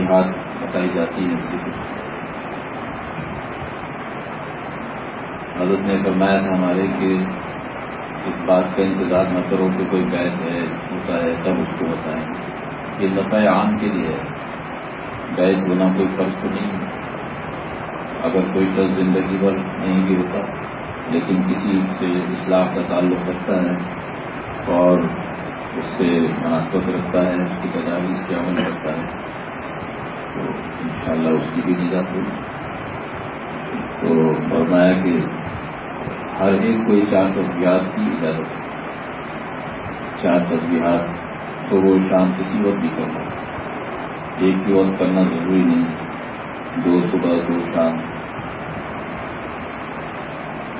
چار بتائی جاتی ہیں ذکر حضرت نے فرمایا تھا ہمارے کہ اس بات کا انتظار نہ کرو کہ کوئی بیت ہے، ہوتا ہے تب اس کو بتائیں۔ یہ نفع عام کے لیے ہے۔ بیت ہونا کوئی فرض تو نہیں ہے۔ اگر کوئی شخص زندگی بھر نہیں بھی ہوتا، لیکن کسی سے اصلاح کا تعلق رکھتا ہے اور اس سے مناسب رکھتا ہے، اس کی تجاویز کے عمل کرتا ہے۔ انشاءاللہ اس کی بھی نجات ہوگی تو فرمایا کہ ہر ایک کو یہ چار تصویرات کی اجازت ہے۔ چار تصویرات تو وہ شام کسی وقت بھی کرنا ایک ہی وقت کرنا ضروری نہیں۔ دو صبح، دو شام۔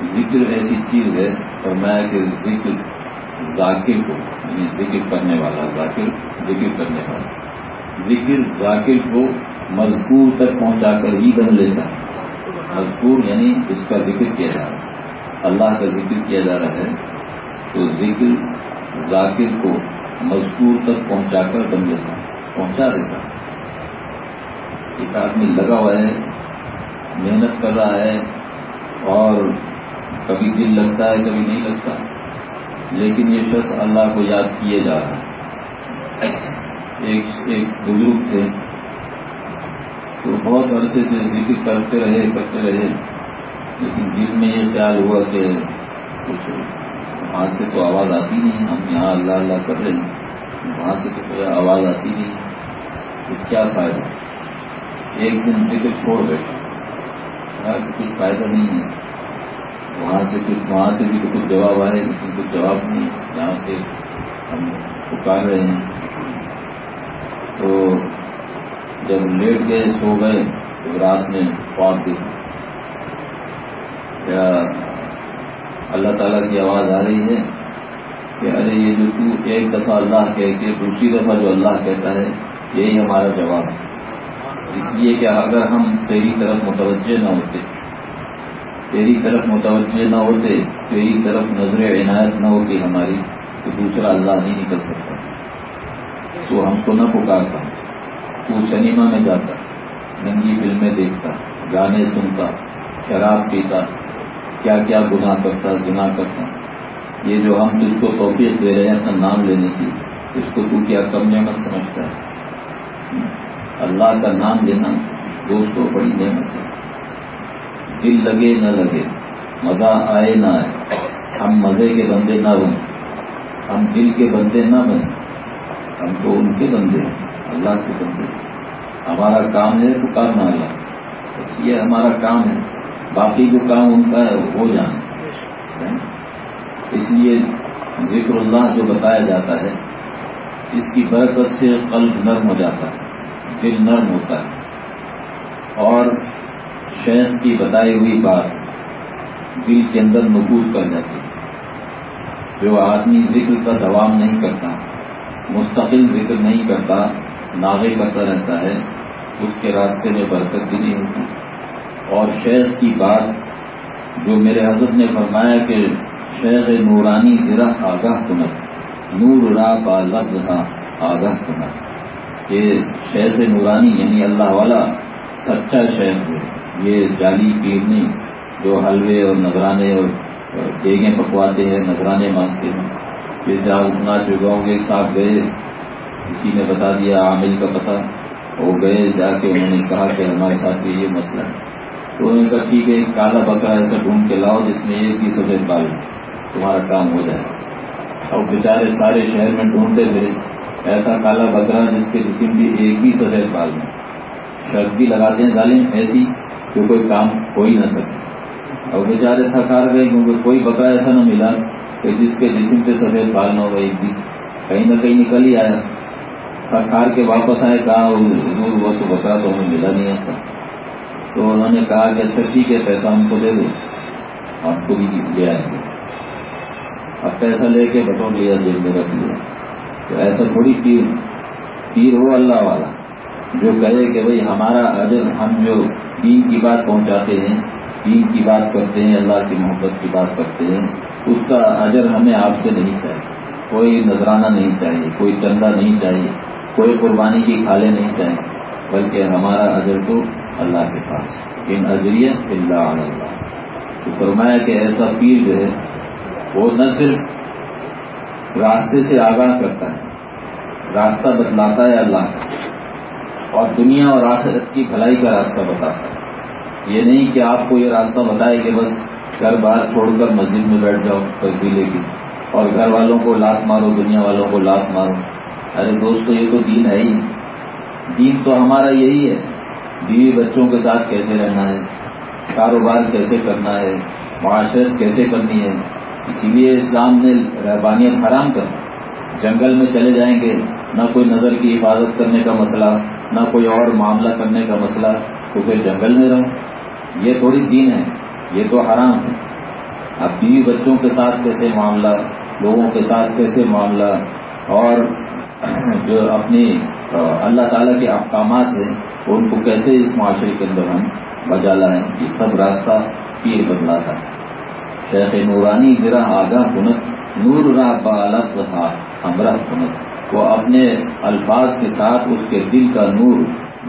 ذکر ایسی چیز ہے، فرمایا کہ ذکر ذاکر کو یعنی ذکر کرنے والا، ذاکر، ذکر کرنے والا۔ ذکر ذاکر کو مذکور تک پہنچا کر ہی بن لیتا ہے۔ مذکور یعنی اس کا ذکر کیا جا رہا ہے۔ اللہ کا ذکر کیا جا رہا ہے تو ذکر ذاکر کو مذکور تک پہنچا کر بن لیتا پہنچا دیتا ایک آدمی لگا ہوا ہے، محنت کر رہا ہے اور کبھی دل لگتا ہے، کبھی نہیں لگتا۔ لیکن یہ شخص اللہ کو یاد کیے جا رہا ہے۔ ایک ایک بزرگ تھے۔ تو بہت عرصے سے ذکر کرتے رہے کرتے رہے۔ لیکن دل میں یہ خیال ہوا کہ کچھ وہاں سے تو آواز آتی نہیں، ہم یہاں اللہ اللہ کر رہے ہیں، وہاں سے تو کوئی آواز آتی نہیں، تو کیا فائدہ؟ ایک دن ذکر چھوڑ بیٹھا۔ کچھ فائدہ نہیں ہے۔ وہاں سے کچھ وہاں سے بھی تو کچھ جواب آئے، لیکن کچھ جواب نہیں۔ جہاں سے ہم پکار رہے ہیں۔ تو جب لیٹ گئے سو گئے، تو رات میں خواب دیکھ کیا اللہ تعالیٰ کی آواز آ رہی ہے کہ ارے یہ جو تو ایک دفعہ اللہ کہہ کے، دوسری دفعہ جو اللہ کہتا ہے، یہی ہمارا جواب ہے۔ اس لیے کہ اگر ہم تیری طرف متوجہ نہ ہوتے، تیری طرف متوجہ نہ ہوتے، تیری طرف نظر عنایت نہ ہوتی ہماری، تو دوسرا اللہ نہیں نکل سکتا۔ تو ہم کو نہ پکارتا۔ تو سنیما میں جاتا، ننگی فلمیں دیکھتا، گانے سنتا، شراب پیتا، کیا کیا گناہ کرتا گناہ کرتا۔ یہ جو ہم تجھ کو توفیق دے رہے ہیں، اپنا نام لینے کی، اس کو تو کیا کم نعمت سمجھتا ہے؟ اللہ کا نام لینا دوستوں بڑی نعمت ہے۔ دل لگے نہ لگے، مزہ آئے نہ آئے۔ ہم مزے کے بندے نہ بنے ہم دل کے بندے نہ بنے ہم تو ان کے بندے ہیں۔ اللہ کے بندے ہمارا کام ہے پکارنا اللہ بس یہ ہمارا کام ہے۔ باقی جو کام ان کا ہے، وہ ہو جانا ہاں؟ اس لیے ذکر اللہ جو بتایا جاتا ہے، اس کی برکت سے قلب نرم ہو جاتا ہے، دل نرم ہوتا ہے۔ اور شیخ کی بتائی ہوئی بات دل کے اندر نقوز کر جاتی جو آدمی ذکر کا دوام نہیں کرتا، مستقل ذکر نہیں کرتا ناغے کرتا رہتا ہے، اس کے راستے میں برکت بھی نہیں ہوتی۔ اور شیخ کی بات جو میرے حضرت نے فرمایا کہ شیخ نورانی ذرا آگاہ کنت نور را با لفظ ہاں آگاہ کنت یہ شیخ نورانی یعنی اللہ والا سچا شیخ ہے۔ یہ جعلی پیر نہیں، جو حلوے اور نذرانے اور دیگیں پکواتے ہیں نذرانے مانگتے ہیں۔ جیسے آپ اتنا چکاؤں گے، ساتھ گئے کسی نے بتا دیا، عامل کا پتہ وہ گئے، جا کے انہوں نے کہا کہ ہمارے ساتھ یہ مسئلہ ہے۔ تو انہوں نے کہا، ٹھیک ہے کالا بکرا ایسا ڈھونڈ کے لاؤ جس میں ایک ہی سفید بال تمہارا کام ہو جائے۔ اور بیچارے سارے شہر میں ڈھونڈتے تھے ایسا کالا بکرا جس کے جسم بھی ایک ہی سفید بال میں شرط بھی لگاتے ہیں ظالم، ایسی کہ کوئی کام ہو ہی نہ سکے۔ اور بیچارے تھکار گئے، کیونکہ کوئی بکرا ایسا نہ ملا کہ جس کے جسم پہ سفید بال نہ ہو، ایک بھی کہیں نہ کہیں نکل ہی آیا۔ تھکار کے واپس آئے، کہا حضور وہ تو بکرا تو ہمیں ملا نہیں ایسا۔ تو انہوں نے کہا کہ اچھا ٹھیک ہے، پیسہ ہم کو دے دو آپ کو بھی لے آئیں گے۔ اب پیسہ لے کے بٹور لیا جیل میں رکھ لیا تو ایسا تھوڑی پیر پیر ہو اللہ والا، جو کہے کہ بھائی ہمارا اجر ہم جو دین کی بات پہنچاتے ہیں، دین کی بات کرتے ہیں، اللہ کی محبت کی بات کرتے ہیں، اس کا اجر ہمیں آپ سے نہیں چاہیے۔ کوئی نذرانہ نہیں چاہیے، کوئی چندہ نہیں چاہیے۔ کوئی قربانی کی کھالے نہیں چاہیے بلکہ ہمارا اجر تو اللہ کے پاس۔ ان اجریت اللہ اللہ۔ تو فرمایا کہ ایسا پیر جو ہے، وہ نہ صرف راستے سے آگاہ کرتا ہے، راستہ بتلاتا ہے اللہ کا، اور دنیا اور آخرت کی بھلائی کا راستہ بتاتا ہے۔ یہ نہیں کہ آپ کو یہ راستہ بتائے کہ بس گھر باہر چھوڑ کر مسجد میں بیٹھ جاؤ تصویرے کی اور گھر والوں کو لات مارو، دنیا والوں کو لات مارو۔ ارے دوستو یہ تو دین ہے ہی۔ دین تو ہمارا یہی ہے۔ بیوی بچوں کے ساتھ کیسے رہنا ہے؟ کاروبار کیسے کرنا ہے؟ معاشرت کیسے کرنی ہے؟ اسی لیے اسلام نے رحبانیت حرام کر جنگل میں چلے جائیں گے، نہ کوئی نظر کی حفاظت کرنے کا مسئلہ، نہ کوئی اور معاملہ کرنے کا مسئلہ، تو پھر جنگل میں رہو۔ یہ تھوڑی دین ہے، یہ تو حرام ہے۔ اب بیوی بچوں کے ساتھ کیسے معاملہ، لوگوں کے ساتھ کیسے معاملہ؟ اور جو اپنی اللہ تعالیٰ کے احکامات ہیں ان کو کیسے اس معاشرے کے اندر ہم بجا لائیں یہ سب راستہ پیر بدلا تھا؟ شیخ نورانی گرا آگاہ کنت نور راہ بالت ہمراہ کنت وہ اپنے الفاظ کے ساتھ اس کے دل کا نور،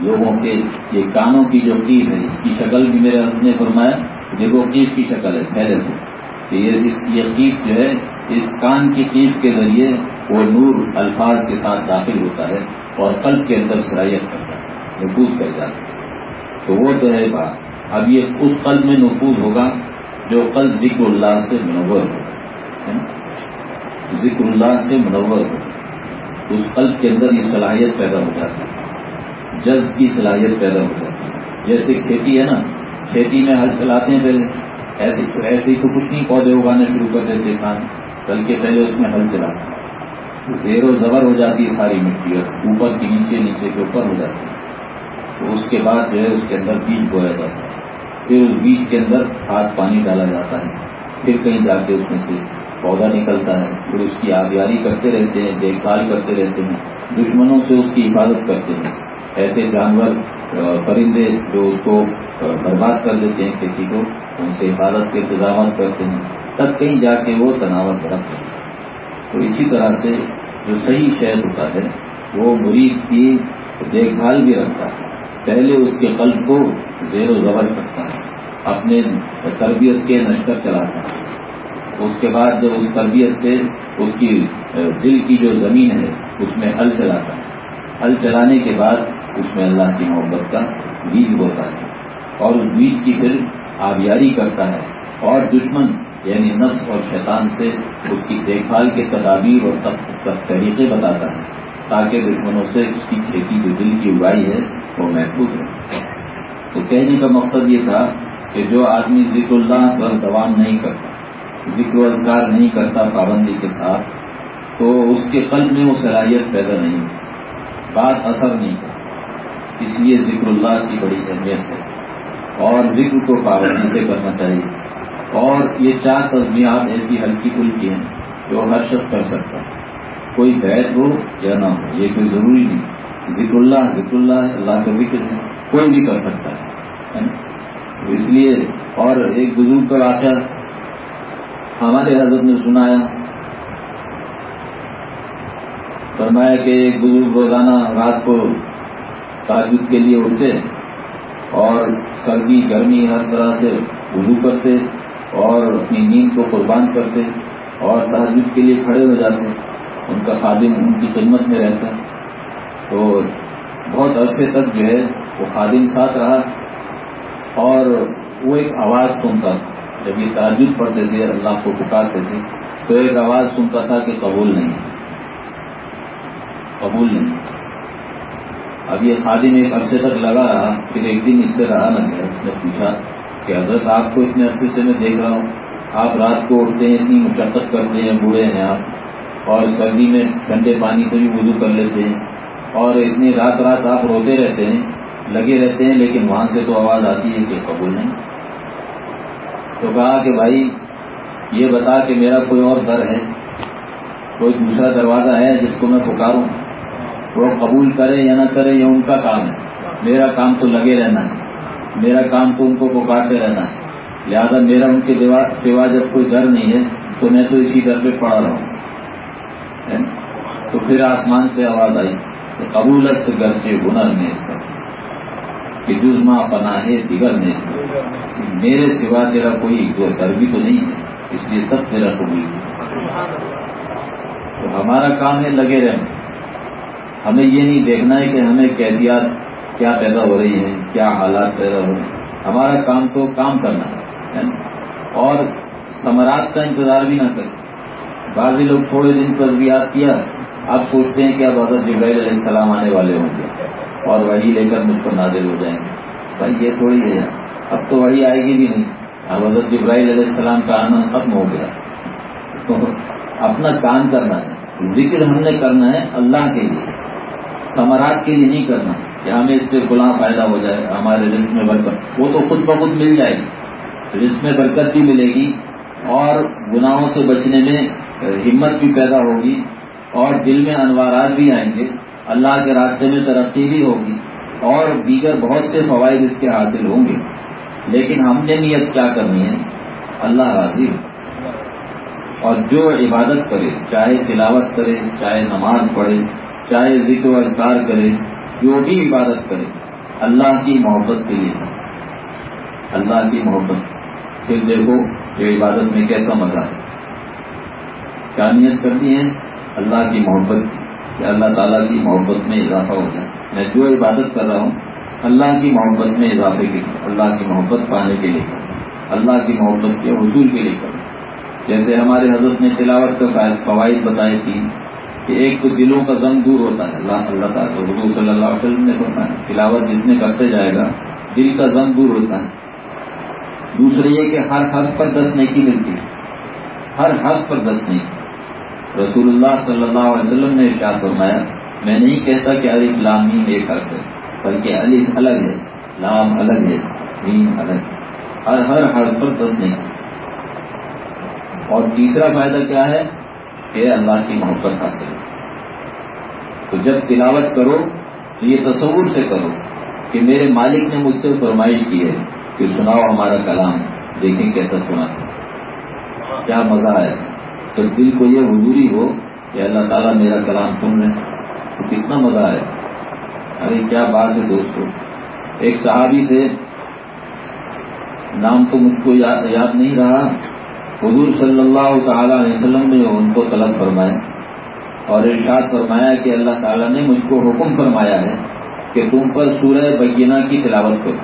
لوگوں کے یہ کانوں کی جو قید ہے، اس کی شکل بھی میرے نے فرمایا دیکھو قید کی شکل ہے، پہلے سے یہ قید جو ہے، اس کان کی قید کے ذریعے وہ نور الفاظ کے ساتھ داخل ہوتا ہے اور قلب کے اندر صلاحیت کرتا ہے، نفوذ کر جاتا ہے۔ تو وہ تو ہے بات۔ اب یہ اس قلب میں نفوذ ہوگا جو قلب ذکر اللہ سے منور ہو ذکر اللہ سے منور ہو۔ اس قلب کے اندر یہ صلاحیت پیدا ہو جاتی ہے، جذب کی صلاحیت پیدا ہو جاتی ہے۔ جیسے کھیتی ہے نا، کھیتی میں ہل چلاتے ہیں پہلے۔ ایسے ایسے ہی تو کچھ نہیں، پودے اگانے شروع کر دیتے کھان بلکہ پہلے اس میں ہل چلاتے ہیں۔ زیر و زبر ہو جاتی ہے ساری مٹی اور اوپر کی نیچے نیچے کے اوپر ہو جاتی ہے۔ تو اس کے بعد جو ہے، اس کے اندر بیج بویا جاتا ہے۔ پھر اس بیج کے اندر ہاتھ پانی ڈالا جاتا ہے۔ پھر کہیں جا کے اس میں سے پودا نکلتا ہے۔ پھر اس کی آبیاری کرتے رہتے ہیں، دیکھ بھال کرتے رہتے ہیں۔ دشمنوں سے اس کی حفاظت کرتے ہیں۔ ایسے جانور پرندے جو اس کو برباد کر دیتے ہیں کھیتی کو، ان سے حفاظت کے انتظامات کرتے ہیں۔ تب کہیں جا کے وہ تناوت رکھتے ہیں۔ تو اسی طرح سے جو صحیح شہر ہوتا ہے، وہ مرید کی دیکھ بھال بھی رکھتا ہے۔ پہلے اس کے قلب کو زیر و زبر کرتا ہے، اپنے تربیت کے نشر چلاتا ہے۔ اس کے بعد جب اس تربیت سے اس کی دل کی جو زمین ہے، اس میں ہل چلاتا ہے۔ ہل چلانے کے بعد اس میں اللہ کی محبت کا بیج ہوتا ہے اور اس بیج کی پھر آبیاری کرتا ہے اور دشمن یعنی نفس اور شیطان سے اس کی دیکھ بھال کے تدابیر اور طریقے بتاتا ہے، تاکہ دشمنوں سے اس کی کھیتی جو دل کی اگائی ہے، وہ محفوظ ہے تو کہنے کا مقصد یہ تھا کہ جو آدمی ذکر اللہ پر دوام نہیں کرتا، ذکر اذکار نہیں کرتا پابندی کے ساتھ، تو اس کے قلب میں وہ صلاحیت پیدا نہیں ہوتی، بات اثر نہیں کرتی۔ اس لیے ذکر اللہ کی بڑی اہمیت ہے اور ذکر کو پابندی سے کرنا چاہیے۔ اور یہ چار تجمیات ایسی ہلکی پھلکی ہیں جو ہر شخص کر سکتا ہے۔ کوئی بیت ہو یا نہ ہو، یہ کوئی ضروری نہیں۔ ذکر اللہ ذکر اللہ اللہ کا ذکر ہے، کوئی بھی کر سکتا ہے اس لیے اور ایک بزرگ کا واقعہ ہمارے حضرت نے سنایا۔ فرمایا کہ ایک بزرگ روزانہ رات کو تعجد کے لیے اٹھتے اور سردی، گرمی ہر طرح سے وضو کرتے۔ اور اپنی نیند کو قربان کرتے اور تحجد کے لیے کھڑے ہو جاتے ان کا خادم ان کی خدمت میں رہتا تو بہت عرصے تک جو ہے وہ خادم ساتھ رہا اور وہ ایک آواز سنتا تھا۔ جب یہ تعجد پڑھتے تھے، اللہ کو پکارتے تھے، تو ایک آواز سنتا تھا کہ قبول نہیں قبول نہیں۔ اب یہ خادم ایک عرصے تک لگا رہا، پھر ایک دن اس سے رہا نہ گیا اس نے پوچھا کہ حضرت آپ کو اتنے عرصے سے میں دیکھ رہا ہوں۔ آپ رات کو اٹھتے ہیں، اتنی مشقت کرتے ہیں، بوڑھے ہیں آپ۔ اور سردی میں ٹھنڈے پانی سے بھی وضو کر لیتے ہیں۔ اور اتنی رات رات آپ روتے رہتے ہیں، لگے رہتے ہیں، لیکن وہاں سے تو آواز آتی ہے کہ قبول نہیں۔ تو کہا کہ بھائی، یہ بتا کہ میرا کوئی اور در ہے، کوئی دوسرا دروازہ ہے جس کو میں پکاروں؟ وہ قبول کرے یا نہ کرے، یہ ان کا کام ہے۔ میرا کام تو لگے رہنا ہے۔ میرا کام تو ان کو پکارتے رہنا ہے۔ لہذا میرا ان کے سوا جب کوئی گھر نہیں ہے، تو میں تو اسی گھر پہ پڑا رہا ہوں۔ تو پھر آسمان سے آواز آئی کہ قبولت گھر سے ہنر میں اس کا۔ کہ جزما پناہ ہے، دیگر میں میرے سوا تیرا کوئی گھر بھی تو نہیں ہے، اس لیے سب تیرا قبول تو ہمارا کام ہے لگے رہنا۔ ہمیں یہ نہیں دیکھنا ہے کہ ہمیں قیدیات کیا پیدا ہو رہی ہیں، کیا حالات پیدا ہو رہے ہیں ہمارا کام تو کام کرنا ہے اور ثمرات کا انتظار بھی نہ کریں۔ بعض لوگ تھوڑے دن پر یاد کیا آپ سوچتے ہیں کہ اب حضرت جبرائیل علیہ السلام آنے والے ہوں گے اور وہی لے کر مجھ پر نازل ہو جائیں گے۔ بھائی، یہ تھوڑی ہے۔ اب تو وہی آئے گی بھی نہیں۔ اب حضرت جبرائیل علیہ السلام کا آنا ختم ہو گیا۔ تو اپنا کام کرنا ہے۔ ذکر ہم نے کرنا ہے اللہ کے لیے، ثمرات کے لیے نہیں کرنا۔ کہ ہمیں اس سے گلا فائدہ ہو جائے، ہمارے رزق میں برکت۔ وہ تو خود بخود مل جائے گی۔ رزق میں برکت بھی ملے گی اور گناہوں سے بچنے میں ہمت بھی پیدا ہوگی اور دل میں انوارات بھی آئیں گے۔ اللہ کے راستے میں ترقی بھی ہوگی اور دیگر بہت سے فوائد اس کے حاصل ہوں گے۔ لیکن ہم نے نیت کیا کرنی ہے؟ اللہ راضی اور جو عبادت کرے، چاہے تلاوت کرے، چاہے نماز پڑھے، چاہے ذکر و اذکار کرے جو بھی عبادت کرے، اللہ کی محبت کے لیے۔ اللہ کی محبت۔ پھر دیکھو جو عبادت میں کیسا مزہ ہے۔ کیا نیت کرنی ہے؟ اللہ کی محبت کی۔ کہ اللہ تعالیٰ کی محبت میں اضافہ ہو جائے میں جو عبادت کر رہا ہوں، اللہ کی محبت میں اضافے کے لیے، اللہ کی محبت پانے کے لیے۔ اللہ کی محبت کے حصول کے لیے۔ کروں جیسے ہمارے حضرت نے تلاوت کا فوائد بتائے تھی کہ ایک تو دلوں کا غم دور ہوتا ہے، اللہ اللہ تعالیٰ حضور صلی اللہ علیہ وسلم نے بتایا تلاوت جتنے کرتے جائے گا، دل کا غم دور ہوتا ہے۔ دوسرے یہ کہ ہر حرف پر دس نیکی ملتی ہے۔ ہر حرف پر دس نیکی۔ رسول اللہ صلی اللہ علیہ وسلم نے کیا فرمایا، میں نہیں کہتا کہ علی لام ایک حرف ہے، بلکہ علی الگ ہے، لام الگ ہے نیم الگ ہے۔ ہر ہر حرف پر دس نیکی۔ اور تیسرا فائدہ کیا ہے؟ کہ اللہ کی محبت حاصل تو جب تلاوت کرو تو یہ تصور سے کرو کہ میرے مالک نے مجھ سے فرمائش کی ہے کہ سناؤ ہمارا کلام، دیکھیں کیسا سنا۔ کیا مزہ ہے تو دل کو یہ حضوری ہو کہ اللہ تعالیٰ میرا کلام سن رہے تو کتنا مزہ ہے ارے، کیا بات ہے دوستو۔ ایک صحابی تھے، نام تو مجھ کو یاد نہیں رہا۔ حضور صلی اللہ تعالی علیہ وسلم نے ان کو طلب فرمایا اور ارشاد فرمایا کہ اللہ تعالیٰ نے مجھ کو حکم فرمایا ہے کہ تم پر سورہ بینہ کی تلاوت کرو۔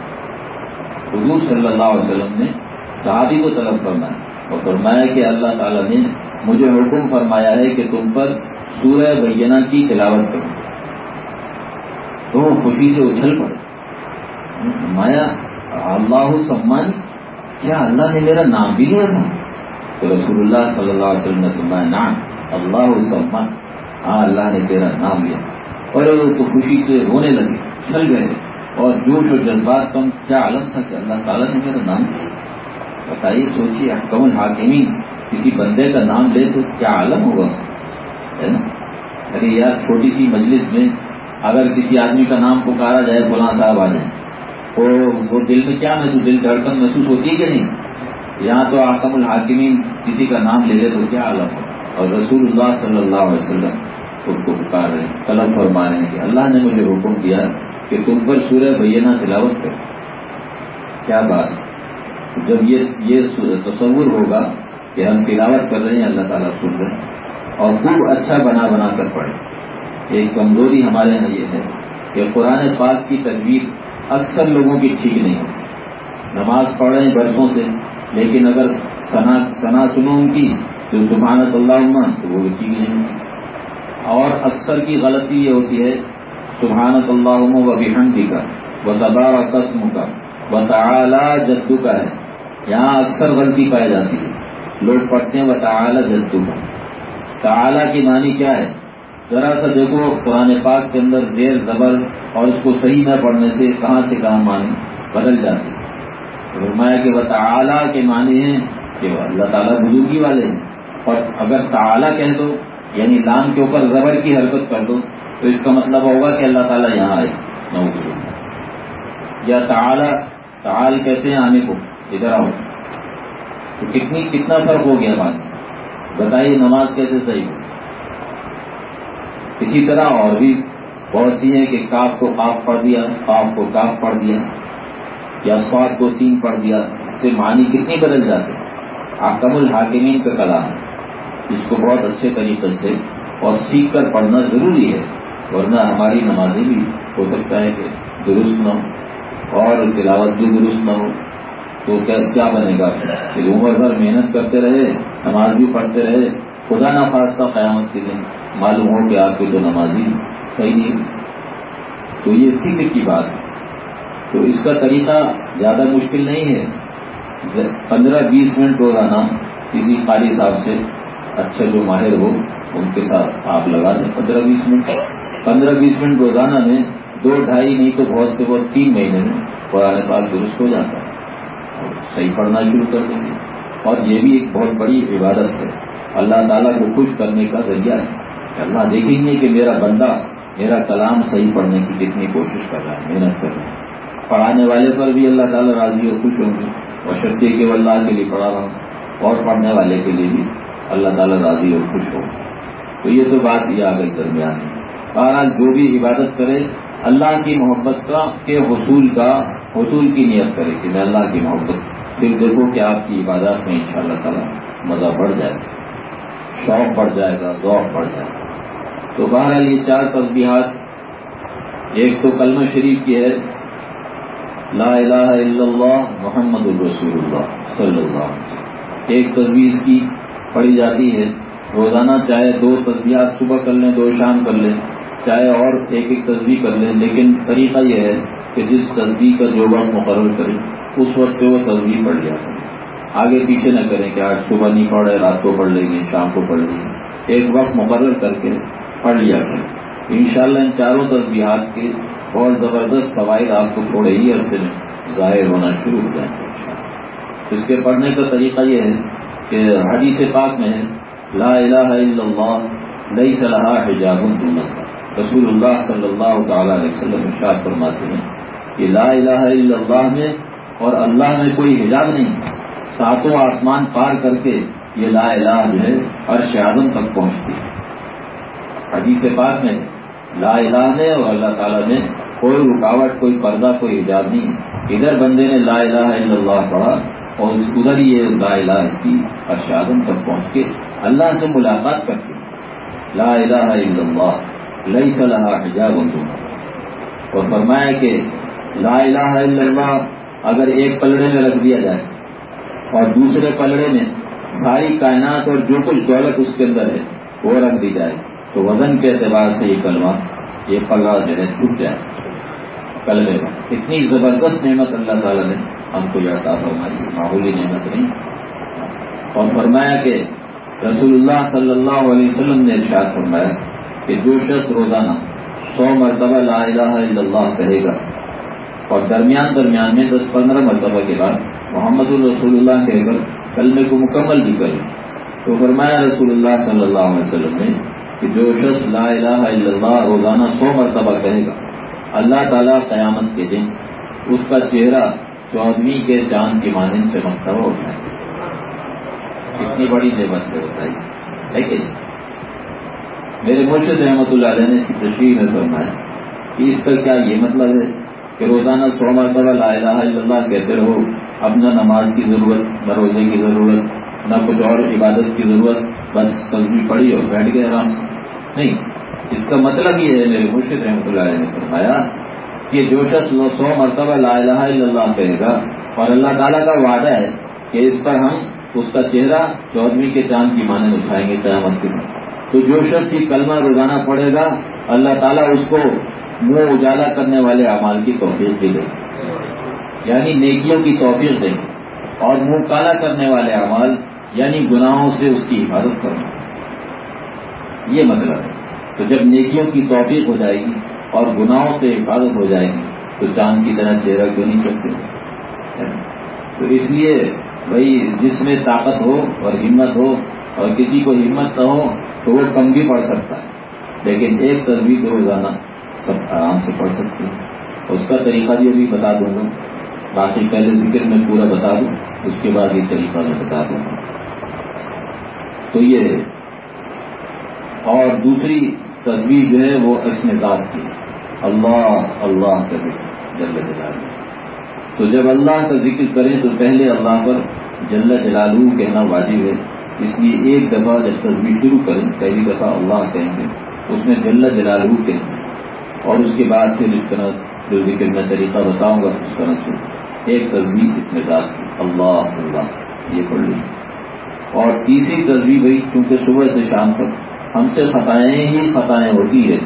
حضور صلی اللہ علیہ وسلم نے صحابی کو طلب فرمایا اور فرمایا کہ اللہ تعالیٰ نے مجھے حکم فرمایا ہے کہ تم پر سورہ بینہ کی تلاوت کرو۔ تو وہ خوشی سے اچھل پڑے۔ فرمایا، اللہ سمان کیا اللہ نے میرا نام بھی لیا تھا تو رسول اللہ صلی اللہ علیہ وسلم نے فرمایا نام اللہ سلمان ہاں اللہ نے تیرا نام لیا. اور وہ تو خوشی سے رونے لگے چل گئے، اور جوش و جذبات کم کیا عالم تھا کہ اللہ تعالیٰ نے میرا نام لیا؟ بتائیے، سوچیے کمل حاکمی کسی بندے کا نام لے تو کیا عالم ہوگا؟ ہے نا؟ ارے یار، چھوٹی سی مجلس میں اگر کسی آدمی کا نام پکارا جائے، فلاں صاحب آ جائیں۔ تو وہ دل میں کیا محسوس دل دھڑکن محسوس ہوتی ہے کہ نہیں؟ یہاں تو آکم الحاکمین کسی کا نام لے لے تو کیا عالم ہو؟ اور رسول اللہ صلی اللہ علیہ وسلم خود کو پکار رہے ہیں طلب فرما رہے ہیں کہ اللہ نے مجھے حکم دیا کہ تم پر سورہ بینہ تلاوت کر کیا بات جب یہ یہ تصور ہوگا کہ ہم تلاوت کر رہے ہیں، اللہ تعالیٰ سن رہے ہیں، اور خوب اچھا بنا بنا کر پڑھیں۔ ایک کمزوری ہمارے یہاں یہ ہے کہ قرآن پاک کی تجویز اکثر لوگوں کی ٹھیک نہیں ہوتی۔ نماز پڑھ رہے ہیں برسوں سے لیکن اگر سنا سنا سنو ان کی جو سبحانت اللہ عما تو وہ بھی چیز نہیں اور اکثر کی غلطی یہ ہوتی ہے سبحانت اللہ عمو و بحمدی کا و تبار قسم کا و تعالی جدو کا ہے۔ یہاں اکثر غلطی پائی جاتی ہے۔ لوگ پڑھتے ہیں و تعالی جدو کا تعالی کی معنی کیا ہے؟ ذرا سا دیکھو، قرآن پاک کے اندر دیر زبر اور اس کو صحیح نہ پڑھنے سے کہاں سے کہاں معنی بدل جاتی ہے۔ فرمایا کہ وہ تعلیٰ کے معنی ہیں کہ اللہ تعالیٰ بزرگی والے ہیں۔ اور اگر تعلیٰ کہہ دو یعنی لام کے اوپر زبر کی حرکت کر دو، تو اس کا مطلب ہوگا کہ اللہ تعالیٰ یہاں آئے نو یا تعلیٰ تعال کہتے ہیں آنے کو، ادھر آؤ۔ تو کتنی، کتنا فرق ہو گیا بات؟ بتائیے نماز کیسے صحیح ہو؟ اسی طرح اور بھی بہت سی ہیں کہ کاف کو کاف پڑھ دیا، کاف کو کاف پڑھ دیا۔ یا سواد کو سین پڑھ دیا، اس سے معنی کتنی بدل جاتے؟ آکم الحاکمین کا کلام ہے۔ اس کو بہت اچھے طریقے سے اور سیکھ کر پڑھنا ضروری ہے، ورنہ ہماری نمازیں بھی ہو سکتا ہے کہ درست نہ ہو اور تلاوت بھی درست نہ ہو۔ تو کیا بنے گا؟ کہ عمر بھر محنت کرتے رہے، نماز بھی پڑھتے رہے، خدا نخواستہ قیامت کے دن معلوم ہو کہ آپ کی تو نمازی صحیح نہیں۔ تو یہ فکر کی بات ہے۔ تو اس کا طریقہ زیادہ مشکل نہیں ہے۔ پندرہ بیس منٹ روزانہ کسی خالی صاحب سے اچھا جو ماہر ہو، ان کے ساتھ آپ لگا دیں۔ پندرہ بیس منٹ۔ پندرہ بیس منٹ روزانہ میں دو ڈھائی نہیں تو بہت سے بہت تین مہینے میں قرآن پاک درست ہو جاتا ہے۔ اور صحیح پڑھنا شروع کر دیں گے۔ اور یہ بھی ایک بہت بڑی عبادت ہے۔ اللہ تعالیٰ کو خوش کرنے کا ذریعہ ہے۔ اللہ دیکھیں گے کہ میرا بندہ، میرا کلام صحیح پڑھنے کی کتنی کوشش کر رہا ہے، محنت کر رہا ہے۔ پڑھانے والے پر بھی اللہ تعالیٰ راضی اور خوش ہوں گے۔ اور شکتی کے اللہ کے لیے پڑھا رہا ہوں اور پڑھنے والے کے لیے بھی اللہ تعالیٰ راضی اور خوش ہو تو یہ تو بات یہ آ گئی درمیان ہے۔ بہرحال جو بھی عبادت کرے، اللہ کی محبت کا، کے حصول کا، حصول کی نیت کرے کہ میں اللہ کی محبت، پھر دیکھو کہ آپ کی عبادت میں ان شاء اللہ تعالیٰ مزہ بڑھ جائے گا، شوق بڑھ جائے گا، ذوق بڑھ جائے گا۔ تو بہرحال یہ چار تصبیحات ایک تو کلمہ شریف کی ہے لا الہ الا اللہ محمد الرسول اللہ صلی اللہ علیہ وسلم۔ ایک تصویر کی پڑھی جاتی ہے۔ روزانہ چاہے دو تصویرات صبح کر لیں، دو شام کر لیں، چاہے اور ایک ایک تصویر کر لیں، لیکن طریقہ یہ ہے کہ جس تصویر کا جو وقت مقرر کرے، اس وقت پہ وہ تصویر پڑھ لیا کریں آگے پیچھے نہ کریں کہ آج صبح نہیں پڑھ رہے، رات کو پڑھ لیں گے، شام کو پڑھ لیں گے۔ ایک وقت مقرر کر کے پڑھ لیا کریں۔ ان شاء اللہ ان چاروں تصویرات کے بہت زبردست فوائد آپ کو تھوڑے ہی عرصے میں ظاہر ہونا شروع ہو جائیں گے اس کے پڑھنے کا طریقہ یہ ہے کہ حدیث پاک میں ہے، لا الہ الا اللہ لئی صلاح حجاب الدونت رسول اللہ صلی اللہ تعالی علیہ وسلم ارشاد فرماتے ہیں کہ لا الہ الا اللہ میں اور اللہ میں کوئی حجاب نہیں۔ ساتوں آسمان پار کر کے یہ لا الہ جو ہے، عرش اعظم تک پہنچتی ہے۔ حدیث پاک میں لا الہ میں اور اللہ تعالیٰ میں کوئی رکاوٹ، کوئی پردہ، کوئی حجاب نہیں ادھر بندے نے لا الہ الا اللہ پڑھا اور ادھر یہ لا الہ اس کی عرش اعظم تک پہنچ کے اللہ سے ملاقات کرتی لا الہ الا اللہ لئی صلاح حجاب اور فرمایا کہ لا الہ الا اللہ اگر ایک پلڑے میں رکھ دیا جائے اور دوسرے پلڑے میں ساری کائنات اور جو کچھ دولت اس کے اندر ہے وہ رکھ دی جائے۔ تو وزن کے اعتبار سے یہ کلمہ، یہ پلڑا جو ہے، ٹوٹ جائے کلبے میں اتنی زبردست نعمت اللہ تعالیٰ نے ہم کو یہ عطا فرمائی۔ معمولی نعمت نہیں۔ اور فرمایا کہ رسول اللہ صلی اللہ علیہ وسلم نے ارشاد فرمایا کہ جو شخص روزانہ سو مرتبہ لا الہ الا اللہ کہے گا اور درمیان درمیان میں دس پندرہ مرتبہ کے بعد محمد الرسول اللہ کہہ کر کلمے کو مکمل بھی کرے تو فرمایا رسول اللہ صلی اللہ علیہ وسلم نے کہ جو شخص لا الہ الا اللہ روزانہ سو مرتبہ کہے گا، اللہ تعالیٰ قیامت کے دن اس کا چہرہ چودویں کے چاند کی مانند چمکتا ہوا اٹھائے اتنی بڑی نعمت ہے بتائیے کہ میرے مرشد رحمۃ اللہ علیہ نے اس کی تشریح میں فرمایا کہ اس کا کیا یہ مطلب ہے کہ روزانہ سو مرتبہ لا الہ الا اللہ کہتے رہو، اب نہ نماز کی ضرورت، نہ روزے کی ضرورت، نہ کچھ اور عبادت کی ضرورت، بس تصویر پڑی اور بیٹھ گئے آرام سے۔ نہیں، اس کا مطلب یہ ہے، میرے مرشد رحمۃ اللہ علیہ نے فرمایا کہ جو شخص سو مرتبہ لا الہ الا اللہ کہے گا اور اللہ تعالیٰ کا وعدہ ہے کہ اس پر ہم اس کا چہرہ چودھویں کے چاند کی مانند اٹھائیں گے قیامت کے بعد تو جو شخص یہ کلمہ روزانہ پڑے گا، اللہ تعالیٰ اس کو منہ اجالا کرنے والے اعمال کی توفیق بھی دے یعنی نیکیوں کی توفیق دیں اور منہ کالا کرنے والے اعمال یعنی گناہوں سے اس کی حفاظت کرنا یہ مطلب ہے۔ تو جب نیکیوں کی توفیق ہو جائے گی اور گناہوں سے حفاظت ہو جائے گی، تو چاند کی طرح چہرہ کیوں نہیں سکتے تو اس لیے بھائی، جس میں طاقت ہو اور ہمت ہو اور کسی کو ہمت نہ ہو، تو وہ کم بھی پڑھ سکتا ہے۔ لیکن ایک تصویر روزانہ سب آرام سے پڑھ سکتے ہیں۔ اس کا طریقہ بھی ابھی بتا دوں گا۔ باقی پہلے ذکر میں پورا بتا دوں، اس کے بعد یہ طریقہ میں بتا دوں گا۔ تو یہ اور دوسری تصویر جو ہے وہ اسم ذات کی اللہ اللہ کا جل جلال تو جب اللہ کا ذکر کریں تو پہلے اللہ پر جل جلالو کہنا واجب ہے۔ اس لیے ایک دفعہ جب تصویر شروع کریں، پہلی دفعہ اللہ کہیں گے، اس میں جل جلالو کہیں گے۔ اور اس کے بعد پھر اس طرح جو ذکر میں طریقہ بتاؤں گا، اس طرح سے ایک تصویر اس میں ذات کی۔ اللہ اللہ، یہ پڑھ لی اور تیسری تصویر بھائی کیونکہ صبح سے شام تک ہم سے خطائیں ہی خطائیں ہوتی ہے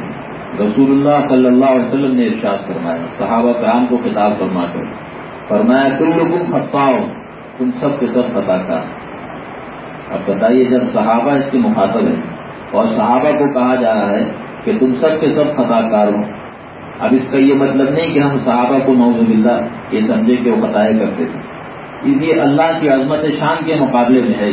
رسول اللہ صلی اللہ علیہ وسلم نے ارشاد فرمایا، صحابہ کرام کو خطاب فرما کر فرمایا کل لوگوں خطاؤ، تم سب کے سب خطا کار۔ اب بتائیے، جب صحابہ اس کے مخاطب ہیں اور صحابہ کو کہا جا رہا ہے کہ تم سب کے سب خطا کار ہو، اب اس کا یہ مطلب نہیں کہ ہم صحابہ کو نوز اللہ یہ سمجھے کہ وہ خطائے کرتے تھے۔ اس لیے اللہ کی عظمت شان کے مقابلے میں ہے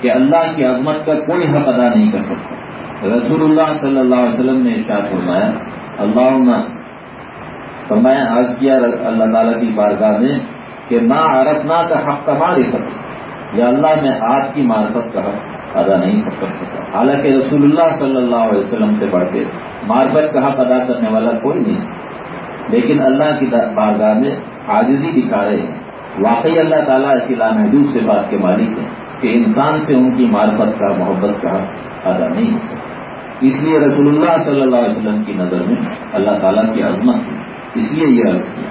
کہ اللہ کی عظمت کا کوئی حق ادا نہیں کر سکتا۔ رسول اللہ صلی اللہ علیہ وسلم نے ارشاد فرمایا اللہ فرمایا عرض کیا اللہ تعالیٰ کی بارگاہ میں کہ ماں عرفنا کا حق کما دے یا اللہ میں آج کی معرفت کا حق ادا نہیں کر سکتا۔ حالانکہ رسول اللہ صلی اللہ علیہ وسلم سے بڑھ کے معرفت کا حق ادا کرنے والا کوئی نہیں لیکن اللہ کی بارگاہ میں عاجزی دکھا رہے ہیں۔ واقعی اللہ تعالیٰ ایسی لامحدود سے بات کے مالک ہیں۔ کہ انسان سے ان کی معرفت کا، محبت کا حق ادا نہیں ہو سکتا۔ اس لیے رسول اللہ صلی اللہ علیہ وسلم کی نظر میں اللہ تعالیٰ کی عظمت تھی اس لیے یہ عرض کیا۔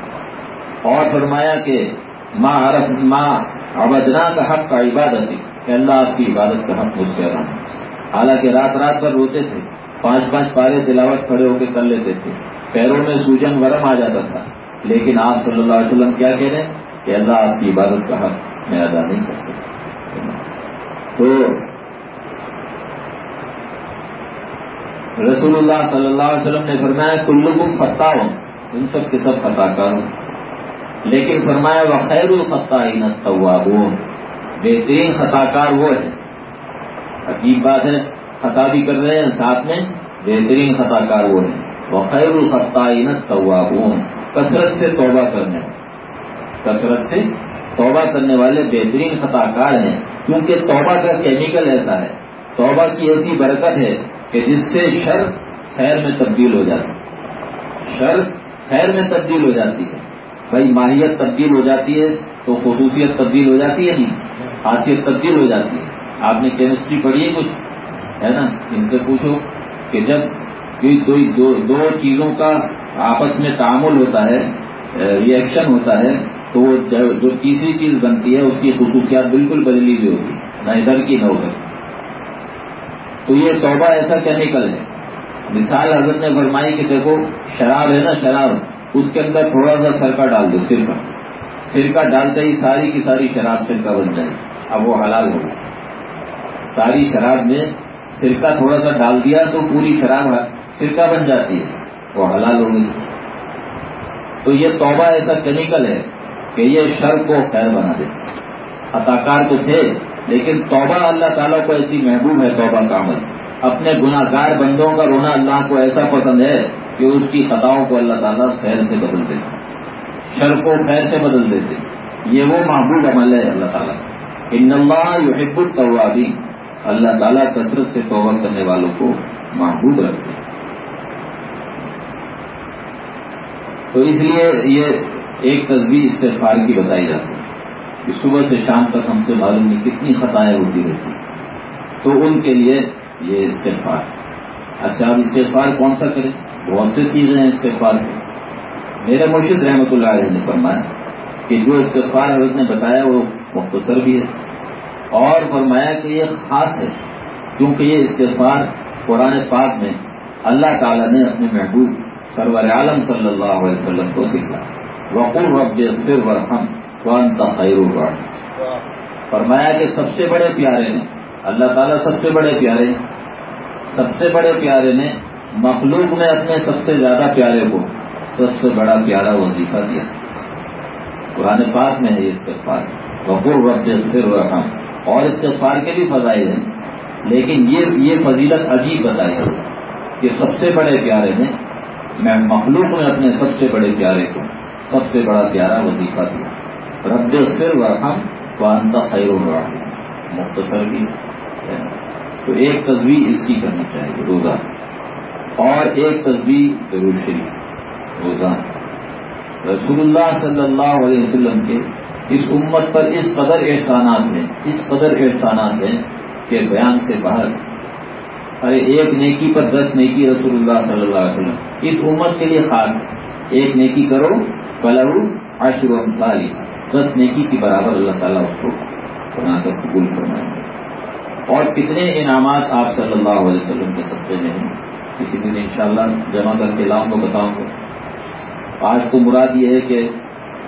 اور فرمایا کہ ماں عرف ماں ابجنا کا حق کا عبادت کہ اللہ آپ کی عبادت کا حق مجھ سے ادا حالانکہ رات رات بھر روتے تھے، پانچ پانچ پارے تلاوت کھڑے ہو کے کر لیتے تھے۔ پیروں میں سوجن ورم آ جاتا تھا۔ لیکن آپ صلی اللہ علیہ وسلم کیا کہہ رہے ہیں؟ کہ اللہ آپ کی عبادت کا حق میں ادا نہیں کر سکتا۔ تو رسول اللہ صلی اللہ علیہ وسلم نے فرمایا کلو کو فتح ہو ان سب کے سب فتح کر لیکن فرمایا، وہ خیر الفتح بہترین خطا کار وہ ہے عجیب بات ہے، خطا بھی کر رہے ہیں ساتھ میں، بہترین خطا کار وہ ہیں۔ وہ خیر الخطائین طوابون کثرت سے توبہ کرنے۔ کثرت سے توبہ کرنے والے بہترین خطا کار ہیں کیونکہ توبہ کا کیمیکل ایسا ہے۔ توبہ کی ایسی برکت ہے کہ جس سے شر خیر میں تبدیل ہو جاتی ہے۔ شر خیر میں تبدیل ہو جاتی ہے۔ بھائی ماہیت تبدیل ہو جاتی ہے تو خصوصیت تبدیل ہو جاتی ہے نہیں؟ خاصیت تبدیل ہو جاتی ہے۔ آپ نے کیمسٹری پڑھی ہے کچھ؟ ہے نا؟ ان سے پوچھو کہ جب دو, دو چیزوں کا آپس میں تعامل ہوتا ہے ریئیکشن ہوتا ہے تو وہ جو تیسری چیز بنتی ہے، اس کی خصوصیات بالکل بدلی ہوئی ہوگی نہ ادھر کی نہ ادھر تو یہ توبہ ایسا کیمیکل ہے۔ مثال حضرت نے فرمائی کہ دیکھو، شراب ہے نا، شراب، اس کے اندر تھوڑا سا سرکہ ڈال دو، سرکہ۔ سرکہ ڈالتے ہی ساری کی ساری شراب سرکہ بن جائے۔ اب وہ حلال ہوگی ساری شراب میں سرکہ تھوڑا سا ڈال دیا تو پوری شراب سرکہ بن جاتی ہے۔ وہ حلال ہو گئی۔ تو یہ توبہ ایسا کیمیکل ہے۔ کہ یہ شر کو خیر بنا دے۔ اداکار تو تھے، لیکن توبہ اللہ تعالیٰ کو ایسی محبوب ہے، توبہ کا عمل اپنے گناہ گار بندوں کا رونا اللہ کو ایسا پسند ہے کہ اس کی خطاؤں کو اللہ تعالیٰ خیر سے بدل دیتے شر کو خیر سے بدل دیتے یہ وہ محبوب عمل ہے اللہ تعالیٰ۔ ان اللہ یحب التوابین۔ اللہ تعالیٰ کثرت سے توبہ کرنے والوں کو محبوب رکھتے تو اس لیے یہ ایک تصویر استغفار کی بتائی جاتی ہے کہ صبح سے شام تک ہم سے معلوم نہیں کتنی خطائیں ہوتی رہتی تو ان کے لیے یہ استغفار۔ اچھا اب استغفار کون سا کریں بہت سے چیزیں ہیں استغفار کے۔ میرے مرشد رحمۃ اللہ علیہ نے فرمایا کہ جو استغفار حضرت نے بتایا وہ مختصر بھی ہے۔ اور فرمایا کہ یہ خاص ہے، کیونکہ یہ استغفار قرآن پاک میں اللہ تعالیٰ نے اپنے محبوب سرور عالم صلی اللہ علیہ وسلم کو سکھا وقول رب پھر ورحم قرآن خیر فرمایا کہ سب سے بڑے پیارے نے، اللہ تعالیٰ سب سے بڑے پیارے، سب سے بڑے پیارے نے مخلوق میں اپنے سب سے زیادہ پیارے کو سب سے بڑا پیارا وظیفہ دیا۔ قرآن پاک میں ہے یہ استغفار۔ وقور رب پھر ورحم اور استغفار کے بھی فضائل ہیں، لیکن یہ یہ فضیلت عجیب بتائی ہے کہ سب سے بڑے پیارے نے، میں مخلوق میں اپنے سب سے بڑے پیارے کو سب سے بڑا پیارا وظیفہ دیا رب پھر ورحم وانتا خیر الراحل مختصر بھی ہے۔ تو ایک تصویر اس کی کرنی چاہیے، روزہ۔ اور ایک تصویر ضرور شریف، روزہ۔ رسول اللہ صلی اللہ علیہ وسلم کے اس امت پر اس قدر احسانات ہیں، اس قدر احسانات ہیں کہ بیان سے باہر۔ ارے، ایک نیکی پر دس نیکی رسول اللہ صلی اللہ علیہ وسلم۔ اس امت کے لیے خاص ہے۔ ایک نیکی کرو پلو عشر تعلی دس نیکی کی برابر اللہ تعالیٰ اس کو بنا کر قبول کرنا ہے اور کتنے انعامات آپ صلی اللہ علیہ وسلم کے سبزے میں ہیں۔ کسی دن انشاءاللہ جمع کر کے لاؤں گا، بتاؤں گا۔ آج تو مراد یہ ہے کہ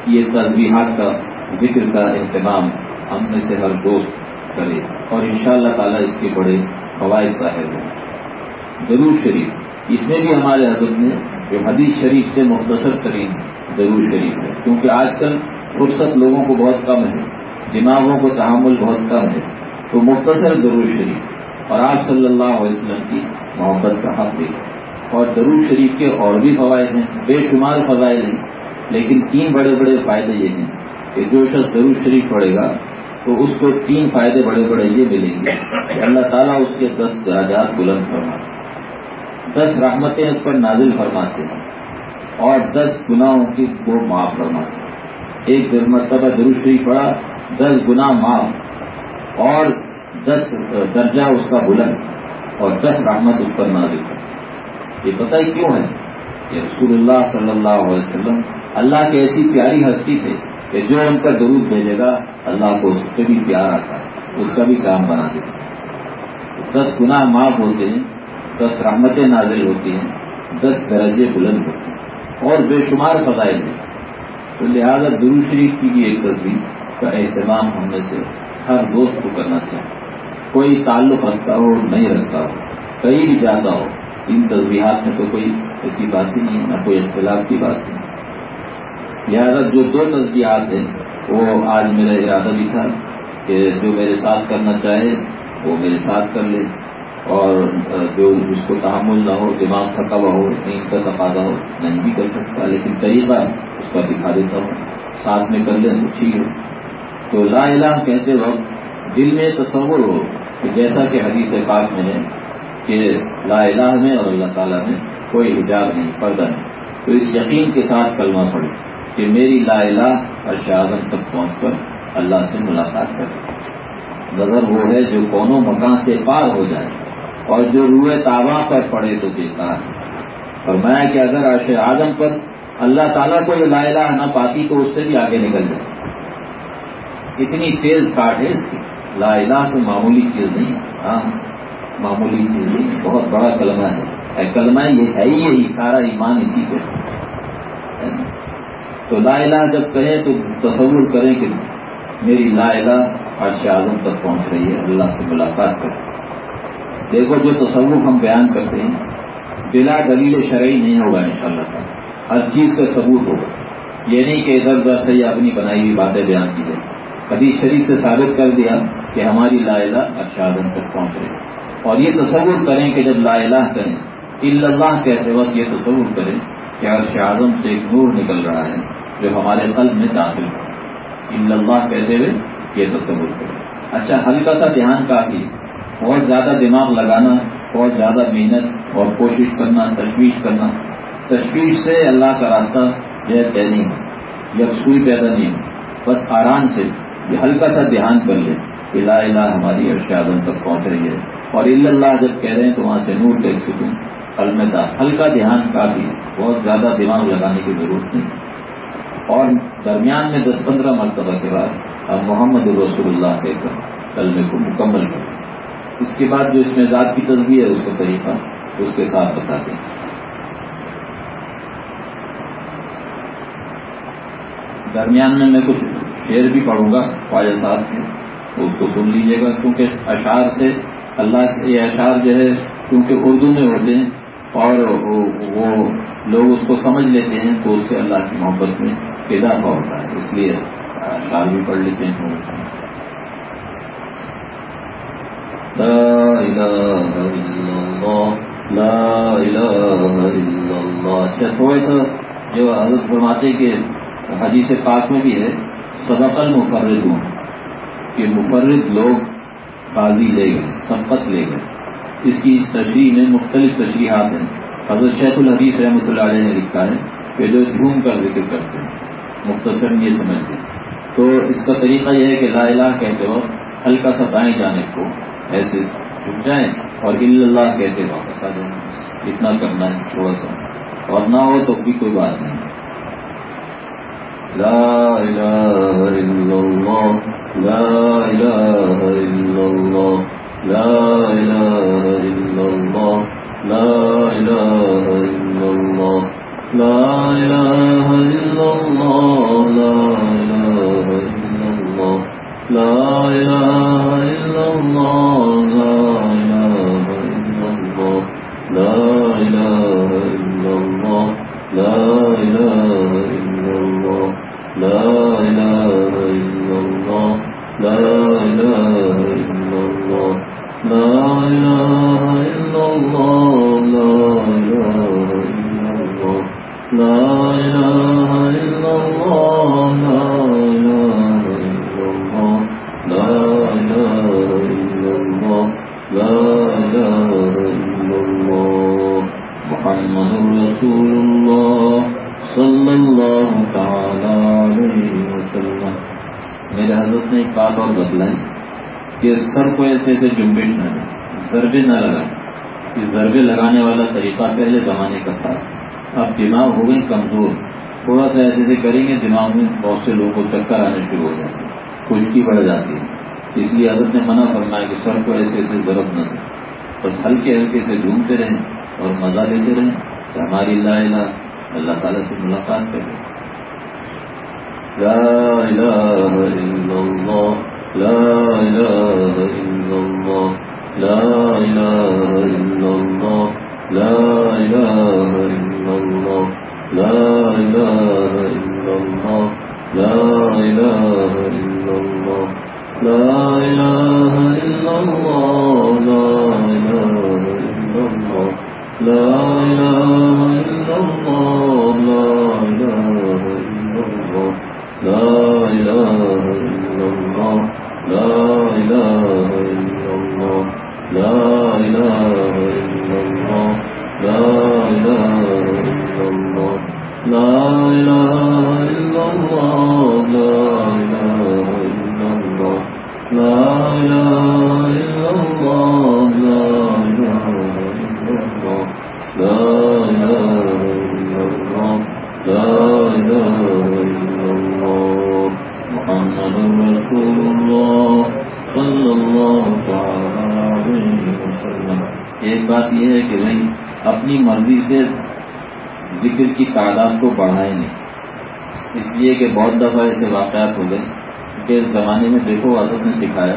یہ تجبیحات کا ذکر کا اہتمام ہم میں سے ہر دوست کرے۔ اور ان شاء اللہ تعالیٰ اس کے بڑے فوائد ظاہر ہوں۔ ضرور شریف۔ اس میں بھی ہمارے حضرت نے جو حدیث شریف سے مختصر ترین ضرور شریف ہے۔ کیونکہ آج کل فرصت لوگوں کو بہت کم ہے، دماغوں کو تحمل بہت کم ہے۔ تو مختصر ضرور شریف اور آپ صلی اللہ علیہ وسلم کی محبت کا حق دے اور ضرور شریف کے اور بھی فوائد ہیں، بے شمار فضائل ہیں۔ لیکن تین بڑے بڑے فائدے یہ ہیں کہ جو شخص ضرور شریف پڑے گا، تو اس کو تین فائدے بڑے بڑے یہ ملیں گے کہ اللہ تعالیٰ اس کے دس دراجات بلند فرماتے دس رحمتیں اس پر نازل فرماتے ہیں۔ اور دس گناہوں کی وہ معاف فرماتے ہیں ایک مرتبہ ضرور شریف پڑا، دس گنا معاف، اور دس درجہ اس کا بلند، اور دس رحمت اس پر نازل یہ پتہ ہی کیوں ہے؟ کہ رسول اللہ صلی اللہ علیہ وسلم اللہ کی ایسی پیاری ہستی تھے کہ جو ان پر درود بھیجے گا، اللہ کو اس سے بھی پیار آتا ہے اس کا بھی کام بنا دیتا۔ ہے دس گناہ معاف ہوتے ہیں، دس رحمتیں نازل ہوتی ہیں، دس درجے بلند ہوتے ہیں۔ اور بے شمار فضائل ہیں۔ تو لہذا درو شریف کی بھی ایک تصویر کا اہتمام ہم میں سے ہر دوست کو کرنا چاہیے۔ کوئی تعلق رکھتا ہو نہیں رکھتا ہو، کہیں بھی جاتا ہو، ان تصویرات میں تو کوئی ایسی بات ہی نہیں ہے، نہ کوئی اختلاف کی بات نہیں۔ لہٰذا جو دو تصویرات ہیں، وہ آج میرا ارادہ بھی تھا کہ جو میرے ساتھ کرنا چاہے، وہ میرے ساتھ کر لے۔ اور جو اس کو تحمل نہ ہو، دماغ تھکا ہوا ہو، نیند کا تقاضا ہو، نہیں بھی کر سکتا، لیکن طریقہ اس کا دکھا دیتا ہوں، ساتھ میں کر لیں تو ٹھیک ہے۔ تو لا الہ کہتے وقت دل میں تصور ہو کہ جیسا کہ حدیث پاک میں ہے کہ لا الہ میں اور اللہ تعالیٰ میں کوئی حجاب نہیں، پردہ نہیں۔ تو اس یقین کے ساتھ کلمہ پڑے کہ میری لا الہ اور شہادت تک پہنچ کر اللہ سے ملاقات کرے نظر وہ ہے جو کونوں مکان سے پار ہو جائے۔ اور جو روئے تابا پر پڑے تو بیکار اور میں کہ اگر عرش اعظم پر اللہ تعالیٰ کو یہ لا الہ نہ پاتی تو اس سے بھی آگے نکل جائے اتنی تیز کاٹ ہے اس کی۔ لا الہ تو معمولی چیز نہیں ہاں معمولی چیز نہیں بہت بڑا کلمہ ہے۔ کلمہ یہ ہے ہی یہی، سارا ایمان اسی پہ۔ تو لا الہ جب کہیں تو تصور کریں کہ میری لا الہ عرش اعظم تک پہنچ رہی ہے۔ اللہ سے ملاقات کر دیکھو جو تصور ہم بیان کرتے ہیں، بلا دلیل شرعی نہیں ہوگا ان شاء اللہ ہر چیز کا ثبوت ہوگا۔ یہ نہیں کہ ادھر ادھر سے اپنی بنائی ہوئی باتیں بیان کی جائیں۔ کبھی شریف سے ثابت کر دیا کہ ہماری لا الہ عرش اعظم تک پہنچ رہی اور یہ تصور کریں کہ جب لا الہ کریں، اللہ کہتے وقت یہ تصور کریں کہ عرش اعظم سے ایک نور نکل رہا ہے جو ہمارے قلب میں داخل ہو۔ ان اللہ کہتے ہوئے یہ تصور کرے اچھا ہلکا سا دھیان کافی بہت زیادہ دماغ لگانا، بہت زیادہ محنت اور کوشش کرنا، تشویش کرنا۔ تشویش سے اللہ کا راستہ جو ہے طے نہیں ہو یکسوئی پیدا نہیں ہو بس آرام سے یہ ہلکا سا دھیان کر لے کہ لا الہ ہماری عرش اعظم تک پہنچ رہی ہے۔ اور اللہ جب کہہ رہے ہیں تو وہاں سے نور دیکھ سکوں المدا ہلکا دھیان کافی بہت زیادہ دماغ لگانے کی ضرورت نہیں۔ اور درمیان میں دس پندرہ مرتبہ کے بعد ہم محمد الرسول اللہ کہہ کر کلمے کو مکمل کریں۔ اس کے بعد جو اس میں ذات کی تصویر ہے، اس کا طریقہ، اس کے ساتھ بتا دیں درمیان میں میں کچھ شعر بھی پڑھوں گا خواجہ صاحب کے، اس کو سن لیجیے گا، کیونکہ اشعار سے اللہ یہ اشعار جو ہے، کیونکہ اردو میں ہوتے ہیں، اور وہ لوگ اس کو سمجھ لیتے ہیں، تو اس سے اللہ کی محبت میں اضافہ ہوتا ہے۔ اس لیے اشعار بھی پڑھ لیتے ہیں۔ لا الہ الا اللہ لا الہ الا اللہ اچھا تھوڑا سا جو حضرت فرماتے کہ حدیث پاک میں بھی ہے، صدق المفرد کہ مفرد لوگ قاضی لے گئے سمپت لے گئے۔ اس کی تشریح میں مختلف تشریحات ہیں۔ حضرت شیخ الحدیث رحمۃ اللہ علیہ نے لکھا ہے کہ جو جھوم کر ذکر کرتے ہیں، مختصر یہ سمجھتے ہیں۔ تو اس کا طریقہ یہ ہے کہ لا الہ کہتے وقت ہلکا سا بائیں جانے کو ایسے جھک جائیں اور اللہ کہتے واپس آ جائیں۔ اتنا کرنا ہے، تھوڑا سا۔ اور نہ ہو تو بھی کوئی بات نہیں۔ لا الہ الا اللہ، لا الہ الا اللہ، لا الہ الا اللہ، لا الہ الا اللہ، لا الہ الا اللہ، لا لا إله إلا الله لا إله إلا نے ایک بات اور بدلائی کہ سر کو ایسے ایسے جمبش نہ ضربے نہ لگا کہ ضربے لگانے والا طریقہ پہلے زمانے کا تھا۔ اب دماغ ہو گئی کمزور۔ تھوڑا سا ایسے ایسے کریں گے، دماغ میں بہت سے لوگوں کو چکر آنے شروع ہو جاتے ہیں۔ خشکی بڑھ جاتی ہے۔ اس لیے حضرت نے منع فرمایا کہ سر کو ایسے ایسے ضرب نہ دیں۔ بس ہلکے ہلکے سے جھومتے رہیں اور مزہ لیتے رہیں۔ کہ ہماری اللہ اللہ تعالیٰ سے ملاقات کریں۔ لا الہ الا اللہ لا لا لا لا لا لا لا دفعہ ایسے واقعات ہو گئے کہ اس زمانے میں دیکھو حضرت نے سکھایا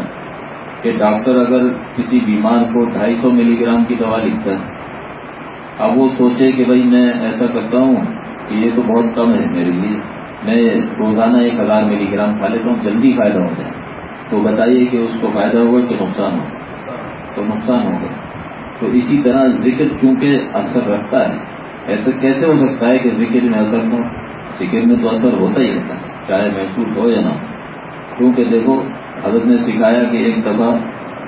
کہ ڈاکٹر اگر کسی بیمار کو ڈھائی سو ملی گرام کی دوا لکھتا ہے، اب وہ سوچے کہ بھائی میں ایسا کرتا ہوں کہ یہ تو بہت کم ہے میرے لیے، میں روزانہ ایک ہزار ملی گرام کھا لیتا ہوں، جلدی فائدہ ہو جائے۔ تو بتائیے کہ اس کو فائدہ ہوگا کہ نقصان ہوگا تو نقصان ہوگا تو اسی طرح ذکر کیونکہ اثر رکھتا ہے، ایسا کیسے ہو سکتا ہے کہ ذکر میں اثر ہو؟ ذکر میں تو اثر ہوتا ہی رہتا ہے۔ چاہے محسوس ہو یا نہ ہو۔ کیونکہ دیکھو، حضرت نے سکھایا کہ ایک دفعہ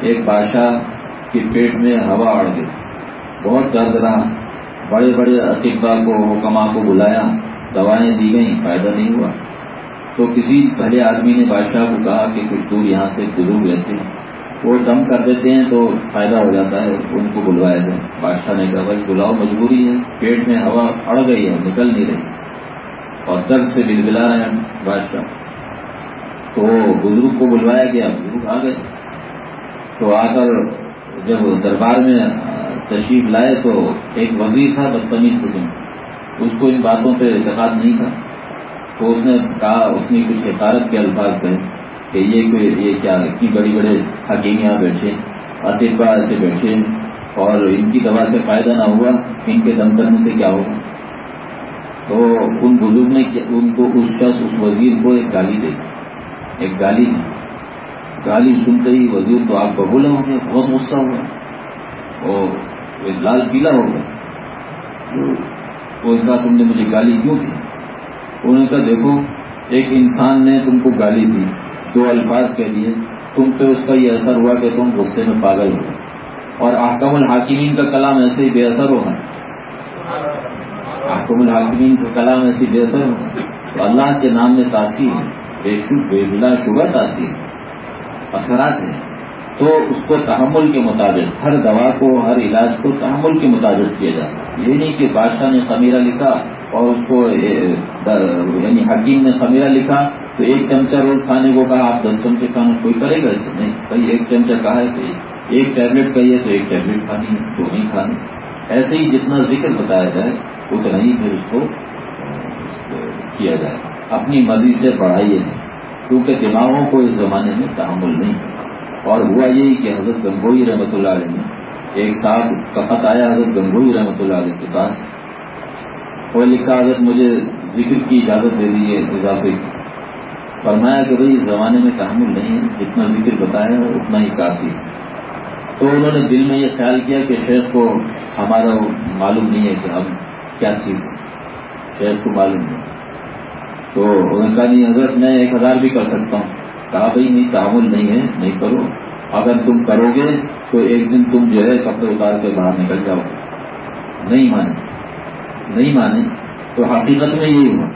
ایک بادشاہ کے پیٹ میں ہوا اڑ گئی۔ بہت درد رہا۔ بڑے بڑے اطبا کو حکما کو بلایا۔ دوائیں دی گئیں، فائدہ نہیں ہوا۔ تو کسی بھلے آدمی نے بادشاہ کو کہا کہ کچھ دور یہاں سے بزرگ رہتے ہیں۔ وہ دم کر دیتے ہیں تو فائدہ ہو جاتا ہے، ان کو بلوایا جائے بادشاہ نے کہا بھائی بلاؤ، مجبوری ہے۔ پیٹ میں ہوا اڑ گئی ہے، نکل نہیں رہی۔ اور درد سے بل بلا رہے ہیں، بادشاہ۔ تو بزرگ کو بلوایا گیا، بزرگ آ گئے۔ تو آ کر جب دربار میں تشریف لائے تو ایک وزیر تھا بدتمیز قسم۔ اس کو ان باتوں پہ اعتقاد نہیں تھا۔ تو اس نے کہا، اس نے کچھ حکارت کے الفاظ کہے کہ یہ کوئی یہ کیا، اتنی بڑی بڑے حکیم یہاں بیٹھے اطبا سے بیٹھے اور ان کی دوا سے فائدہ نہ ہوا، ان کے دم کرنے سے کیا ہوگا؟ تو ان بزرگ نے ان کو اس شخص، اس وزیر کو ایک گالی دے ایک گالی دی۔ گالی سنتے ہی وزیر تو آپ ببولا ہو گیا بہت غصہ ہوا۔ اور ایک لال پیلا ہو گیا۔ تو کہا تم نے مجھے گالی کیوں دی؟ انہوں نے کہا، دیکھو، ایک انسان نے تم کو گالی دی دو الفاظ کہہ دیے تم پہ اس کا یہ اثر ہوا کہ تم غصے میں پاگل ہو اور احکم الحاکمین کا کلام ایسے ہی بے اثر ہوگا احکم الحاکمین کا کلام ایسے ہی بے تو اللہ کے نام میں تاثیر بے بے بلا شبہ تاثیر اثرات ہیں۔ تو اس کو تحمل کے مطابق، ہر دوا کو، ہر علاج کو تحمل کے مطابق کیا جاتا ہے۔ یہ نہیں کہ بادشاہ نے خمیرہ لکھا اور اس کو یعنی حکیم نے خمیرہ لکھا تو ایک چمچہ روز کھانے کو کہا، آپ دس چمچے کھانا کوئی کرے گا؟ ایسے نہیں۔ بھائی، ایک چمچہ کہا ہے تو ایک ٹیبلٹ کہیے تو ایک ٹیبلٹ کھانی دو نہیں کھانی۔ ایسے ہی جتنا ذکر بتایا جائے اتنا ہی پھر اس کو کیا جائے۔ اپنی مرضی سے بڑھائیے۔ نہیں کیونکہ دماغوں کو اس زمانے میں تحمل نہیں۔ اور ہوا یہی کہ حضرت گنگوئی رحمۃ اللہ علیہ نے ایک صاحب کا خط آیا، حضرت گنگوئی رحمۃ اللہ علیہ کے پاس۔ وہ لکھا، حضرت مجھے ذکر کی اجازت دے دیجیے اضافے کی۔ فرمایا کہ بھائی، اس زمانے میں تحمل نہیں ہے، جتنا ذکر بتایا ہے، اتنا ہی کافی ہے۔ تو انہوں نے دل میں یہ خیال کیا کہ شیخ کو ہمارا معلوم نہیں ہے کہ ہم کیا چیز شیخ کو معلوم نہیں۔ تو انہوں نے کہا جی، نہیں حضرت میں ایک ہزار بھی کر سکتا ہوں۔ کہا بھائی، نہیں تعمل نہیں ہے، نہیں کرو۔ اگر تم کرو گے تو ایک دن تم جو ہے کپڑے اتار کے باہر نکل جاؤ۔ نہیں مانے۔ نہیں مانے۔ تو حقیقت میں یہی ہوا۔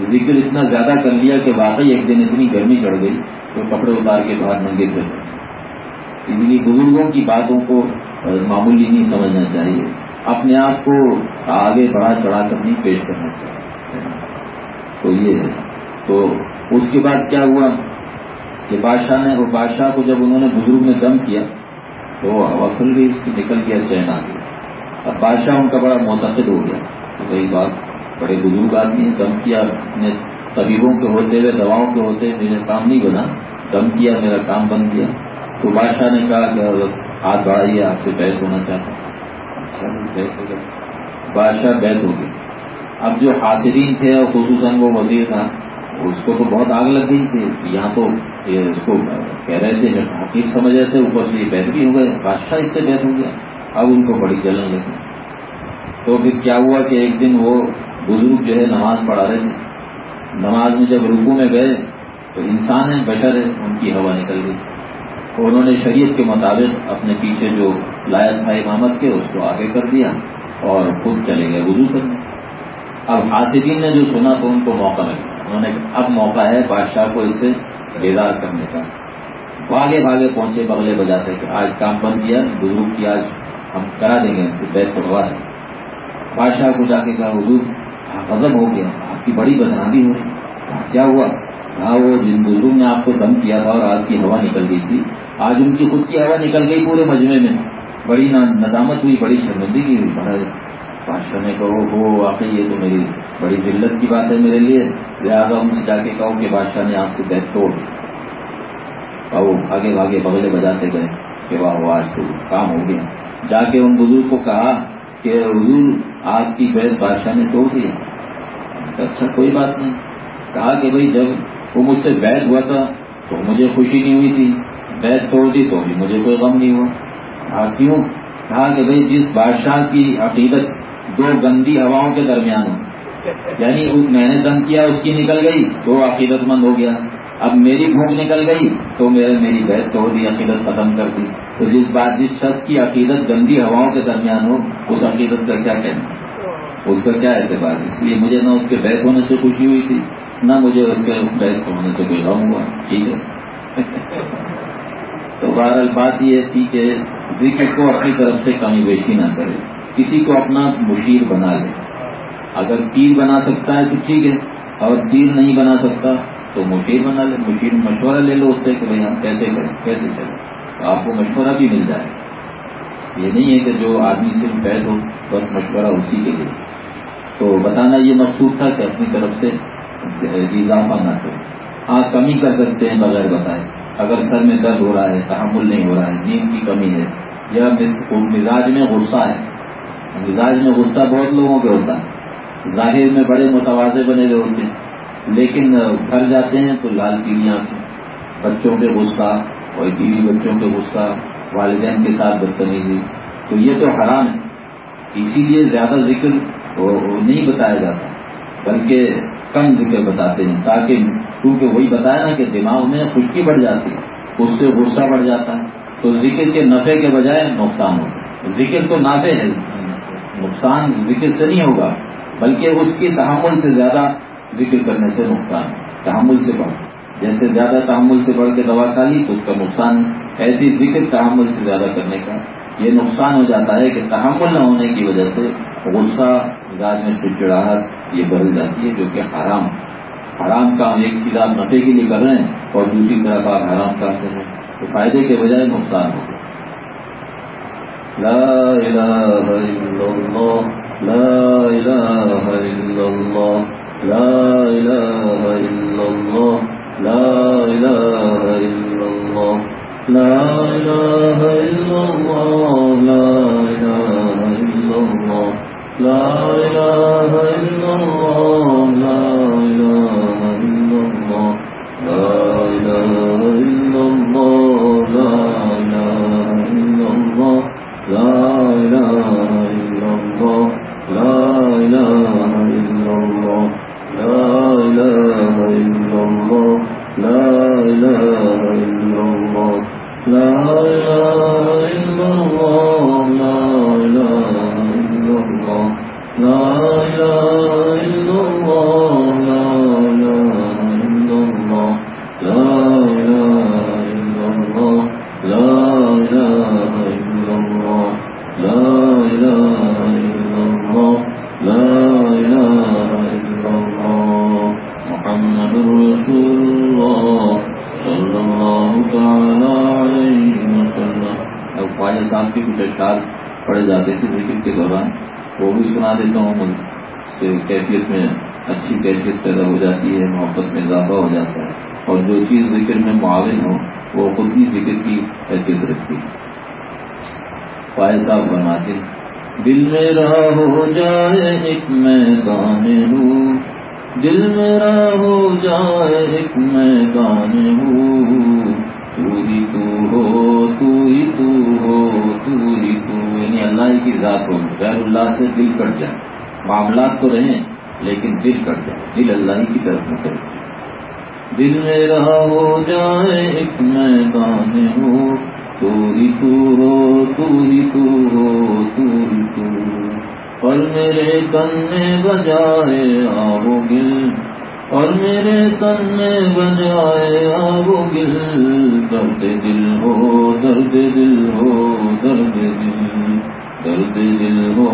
ذکر اتنا زیادہ کر لیا کہ واقعی ایک دن اتنی گرمی چڑھ گئی تو کپڑے اتار کے باہر ننگے تھے اس لیے بزرگوں کی باتوں کو معمولی نہیں سمجھنا چاہیے۔ اپنے آپ کو آگے بڑھا چڑھا کر نہیں پیش کرنا چاہیے۔ تو یہ ہے۔ تو اس کے بعد کیا ہوا؟ کہ بادشاہ نے وہ بادشاہ کو جب انہوں نے بزرگ نے دم کیا، تو ہوا کھل گئی، اس کی نکل گیا چین آ گیا اب بادشاہ ان کا بڑا معتقد ہو گیا۔ تو وہی بات، بڑے بزرگ آدمی ہیں، دم کیا۔ اپنے طبیبوں کے ہوتے ہوئے، دواؤں کے ہوتے میرے کام نہیں بنا۔ دم کیا، میرا کام بن گیا۔ تو بادشاہ نے کہا کہ ہاتھ بڑھائیے، آپ سے بیت ہونا چاہتا ہوں اچھا بیت ہو گیا بادشاہ بیت ہو گیا اب جو حاصرین تھے اور خصوصاً وہ وزیر تھا، اس کو تو بہت آگ لگ گئی تھی۔ یہاں تو اس کو کہہ رہے تھے، جب حقیق سمجھ رہے تھے، اوپر سے یہ بیت بھی ہو گئے۔ بادشاہ اس سے بیت ہو گیا۔ اب ان کو بڑی جلن لگی۔ تو پھر کیا ہوا کہ ایک دن وہ بزرگ جو ہے نماز پڑھا رہے تھے۔ نماز میں جب رکو میں گئے تو انسان ہے بشر ہے ان کی ہوا نکل گئی۔ انہوں نے شریعت کے مطابق اپنے پیچھے جو لائق تھا امامت کے، اس کو آگے کر دیا اور خود چلے گئے وضو کرنے۔ اب حاصدین نے جو سنا تو ان کو موقع ملا۔ انہوں نے اب موقع ہے بادشاہ کو اس سے بیدار کرنے کا۔ بھاگے بھاگے پہنچے، بغلے بجاتے کہ آج کام بند کیا بزرگ کی آج ہم کرا دیں گے بیت پڑوا ہے۔ بادشاہ کو جا کے کہا، حضور غضب ہو گیا آپ کی بڑی بدنامی ہو رہی کیا ہوا؟ کہا، وہ جن بزرگ نے آپ کو دم کیا تھا اور آج کی ہوا نکل گئی تھی آج ان کی خود کی ہوا نکل گئی پورے مجمے میں۔ بڑی ندامت ہوئی، بڑی شرمندگی ہوئی۔ بڑا بادشاہ نے کہو، ہو، واقعی یہ تو میری بڑی ذلت کی بات ہے میرے لیے۔ لہٰذا ان سے جا کے کہو کہ بادشاہ نے آپ سے بیت توڑ۔ وہ آگے بھاگے بغلے بجاتے گئے کہ واہ آج تو کام ہو گیا۔ جا کے ان بزرگ کو کہا کہ حضور آپ کی بیت بادشاہ نے توڑ دیا اچھا کوئی بات نہیں۔ کہا کہ بھائی، جب وہ مجھ سے بیت ہوا تھا تو مجھے خوشی نہیں ہوئی تھی۔ بیت توڑ دی تو بھی مجھے کوئی غم نہیں ہوا۔ کہا، کیوں؟ کہا کہ بھائی جس بادشاہ کی عقیدت دو گندی ہواؤں کے درمیان ہو یعنی میں نے دم کیا، اس کی نکل گئی، تو عقیدت مند ہو گیا۔ اب میری بھوک نکل گئی، تو میرے میری بیت توڑ دی، عقیدت ختم کر دی۔ تو جس بات، جس شخص کی عقیدت گندی ہواؤں کے درمیان ہو، اس عقیدت کا کیا کہنا؟ اس کا کیا اعتبار؟ اس لیے مجھے نہ اس کے بیت ہونے سے خوشی ہوئی تھی، نہ مجھے اس کے بیت ہونے سے کوئی غم ہوا۔ ٹھیک ہے۔ تو بہرحال بات یہ تھی کہ ذکر کو اپنی طرف سے کمی بیشی نہ کرے، کسی کو اپنا مشیر بنا لے۔ اگر تیر بنا سکتا ہے تو ٹھیک ہے، اور تیر نہیں بنا سکتا تو مشیر بنا لے۔ مشیر مشورہ لے لو اس سے کہ بھائی ہم کیسے کریں، کیسے چلیں۔ تو آپ کو مشورہ بھی مل جائے۔ یہ نہیں ہے کہ جو آدمی صرف بیٹھ ہو، بس مشورہ اسی کے لیے۔ تو بتانا یہ مقصود تھا کہ اپنی طرف سے اضافہ نہ کرے۔ ہاں کمی کر سکتے ہیں بغیر بتائے۔ اگر سر میں درد ہو رہا ہے، تحمل نہیں ہو رہا ہے، نیند کی کمی ہے، یا مزاج میں غصہ ہے۔ مزاج میں غصہ بہت لوگوں کے ہوتا ہے۔ ظاہر میں بڑے متوازے بنے ہوئے ہوتے ہیں۔ لیکن گھر جاتے ہیں تو لال پیلیاں بچوں پہ غصہ اور بیوی بچوں پہ غصہ، والدین کے ساتھ بدتمیزی۔ تو یہ تو حرام ہے۔ اسی لیے زیادہ ذکر نہیں بتایا جاتا، بلکہ کم ذکر بتاتے ہیں تاکہ کیونکہ وہی بتایا نا کہ دماغ میں خشکی بڑھ جاتی ہے، اس سے غصہ بڑھ جاتا ہے۔ تو ذکر کے نفع کے بجائے نقصان ہوگا۔ ذکر تو نافع ہے۔ نقصان ذکر سے نہیں ہوگا، بلکہ اس کی تحمل سے زیادہ ذکر کرنے سے نقصان تحمل سے بڑھ۔ جیسے زیادہ تحمل سے بڑھ کے دوا کھا لی، تو اس کا نقصان ایسی ذکر تحمل سے زیادہ کرنے کا۔ یہ نقصان ہو جاتا ہے کہ تحمل نہ ہونے کی وجہ سے غصہ، مزاج میں چڑچڑاہٹ، یہ بدل جاتی ہے، جو کہ حرام حرام کام ایک چیز آپ نفے کے لیے کر رہے ہیں اور دوسری طرف آپ حرام کام کر رہے ہیں، تو فائدے کے بجائے نقصان ہو لا الہ الا اللہ، لا الہ الا اللہ، لا الہ الا اللہ، لا الہ الا اللہ، لا الہ الا اللہ، لا الہ الا اللہ، لا الہ الا اللہ، لا الہ لا إله إلا کیفیت میں اچھی کیفیت پیدا ہو جاتی ہے، محبت میں اضافہ ہو جاتا ہے۔ اور جو چیز ذکر میں معاون ہو وہ خود بھی ذکر کی حیثیت رکھتی ہے۔ فائد صاحب بناتے دل میرا ہو جائے ایک میدان ہوں دل میرا ہو جائے ایک میدان ہوں تو ہی تو ہو، تو ہی تو ہو، تو ہی تو یعنی اللہ کی ذات ہو۔ غیر اللہ سے دل کٹ جائے۔ معاملات تو رہیں۔ لیکن دل کٹ جائے دل اللہ کی طرف میں کر دل میرا ہو، جائے ایک میدان ہو تو ہی تو ہو تو ہی تو ہو تو ہی تو اور میرے تن میں بجائے آو گل اور میرے تن میں بجائے آو گل۔ درد دل ہو، درد دل ہو، درد دل۔ درد دل ہو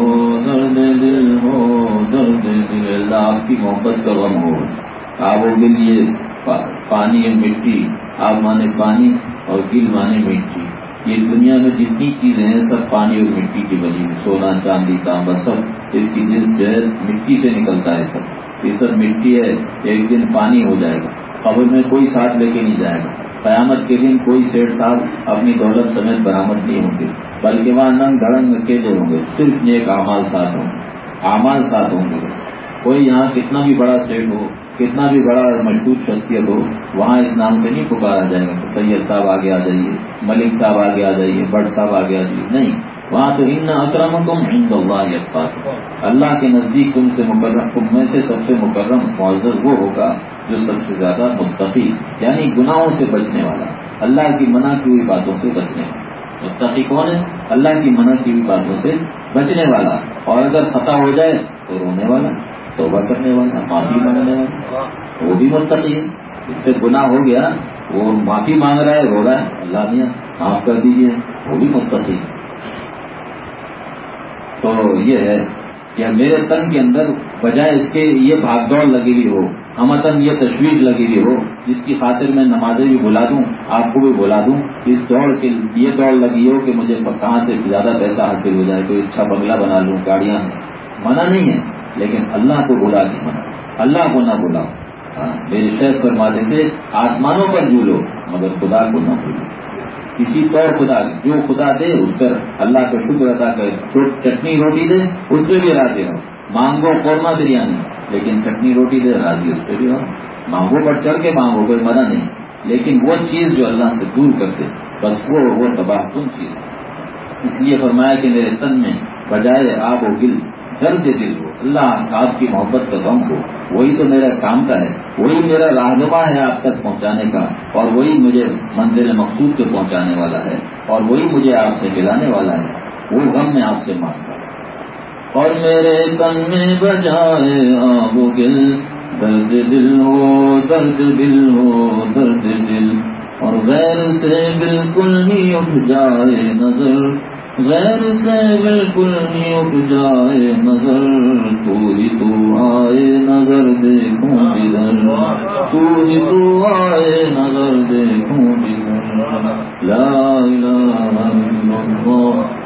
درد دل ہو درد دل اللہ آپ کی محبت کا غم ہو آب و گل یہ پانی مٹی آب مانے پانی اور گل مانے مٹی یہ دنیا میں جتنی چیزیں ہیں سب پانی اور مٹی کی بنی سونا چاندی تانبا سب اس کی جس جو ہے مٹی سے نکلتا ہے سب یہ سب مٹی ہے ایک دن پانی ہو جائے گا قبر میں کوئی ساتھ لے کے نہیں جائے گا قیامت کے دن کوئی سیٹ صاحب اپنی دولت سمیت برامد نہیں ہوں گے، بلکہ وہاں ننگ دھڑنگ اکیلے ہوں گے، صرف ایک اعمال ساتھ ہوں گے اعمال ساتھ ہوں گے۔ کوئی یہاں کتنا بھی بڑا سیٹ ہو، کتنا بھی بڑا مشہور شخصیت ہو، وہاں اس نام سے نہیں پکارا جائے گا سید صاحب آگے آ جائیے، ملک صاحب آگے آ جائیے، بٹ صاحب آگے آ جائیے۔ نہیں، وہاں تو ان اکرم تم ہند اللہ پاس اللہ کے نزدیک تم سے مکرم، تم میں سے سب سے مکرم معذر وہ ہوگا جو سب سے زیادہ متقی یعنی گناہوں سے بچنے والا، اللہ کی منع کی ہوئی باتوں سے بچنے والا۔ متقی کون ہے؟ اللہ کی منع کی ہوئی باتوں سے بچنے والا۔ اور اگر خطا ہو جائے تو رونے والا، توبہ کرنے والا، معافی مانگنے والا۔ وہ بھی متقی ہے۔ اس سے گناہ ہو گیا، وہ معافی مانگ رہا ہے، رو رہا ہے۔ اللہ میاں معاف کر دیجیے وہ بھی متقی ہے۔ تو یہ ہے کہ میرے تن کے اندر بجائے اس کے یہ بھاگ دوڑ لگی ہوئی ہو ہمتن یہ تشویش لگی ہوئی ہو، جس کی خاطر میں نمازیں بھی بلا دوں، آپ کو بھی بلا دوں، اس دوڑ کے یہ دوڑ لگی ہو کہ مجھے کہاں سے زیادہ پیسہ حاصل ہو جائے، کوئی اچھا بنگلہ بنا لوں، گاڑیاں منع نہیں ہے، لیکن اللہ کو بلا کے منع۔ اللہ کو نہ بلاؤ۔ ہاں، میرے شہر فرما دیتے آسمانوں پر جھولو، مگر خدا کو نہ بھولو۔ کسی طور خدا جو خدا دے، اس پر اللہ کا شکر ادا کرے۔ چٹنی روٹی دے، اس پہ بھی راضی ہو مانگو قورمہ بریانی، لیکن چٹنی روٹی دے راضی اس پہ بھی ہو مانگو پر چڑھ کے مانگو، کوئی منع نہیں۔ لیکن وہ چیز جو اللہ سے دور کرتے، بس وہ وہ تباہ کن چیز۔ اس لیے فرمایا کہ میرے تن میں بجائے آب و گل، درد دل ہو، اللہ آپ کی محبت کا غم ہو۔ وہی تو میرا کام کا ہے، وہی میرا رہنما ہے آپ تک پہنچانے کا، اور وہی مجھے منزل مقصود کے پہنچانے والا ہے، اور وہی مجھے آپ سے ملانے والا ہے۔ وہ غم میں آپ سے مانگتا۔ ہوں اور میرے کن میں بجائے آب گل۔ درد دل ہو، درد دل ہو، درد دل۔ اور غیر سے بالکل ہی اٹھ جائے نظر۔ غیر سے بالکل ہی اٹھ جائے نظر۔ تو ہی تو آئے نظر، دیکھوں ادھر تو ہی تو آئے نظر، دیکھوں ادھر لا الہ الا اللہ۔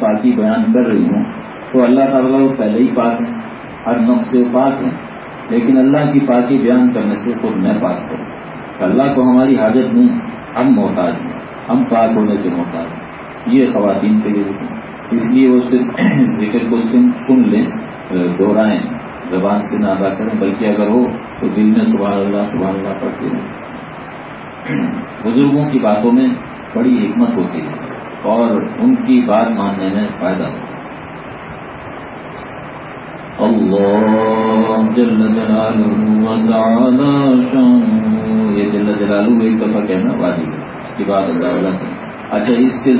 پاکی بیان کر رہی ہوں۔ تو اللہ تعالیٰ وہ پہلے ہی پاک ہے ہر نفس سے پاک ہے لیکن اللہ کی پاکی بیان کرنے سے خود میں پاک کروں اللہ کو ہماری حاجت نہیں، ہم محتاج ہیں۔ ہم پاک ہونے کے محتاج ہیں۔ یہ خواتین کے لیے اس لیے وہ صرف ذکر کو سن لیں دوہرائیں زبان سے نہ ادا کریں۔ بلکہ اگر ہو تو دل میں سبحان اللہ سبحان اللہ پڑھتے رہیں۔ بزرگوں کی باتوں میں بڑی حکمت ہوتی ہے۔ اور ان کی بات ماننے میں فائدہ ہوتا ہے اللہ جل جلالہ یہ جل جلالہ ایک دفعہ کہنا واجب ہے۔ اس کی بات اللہ اللہ اچھا اس کے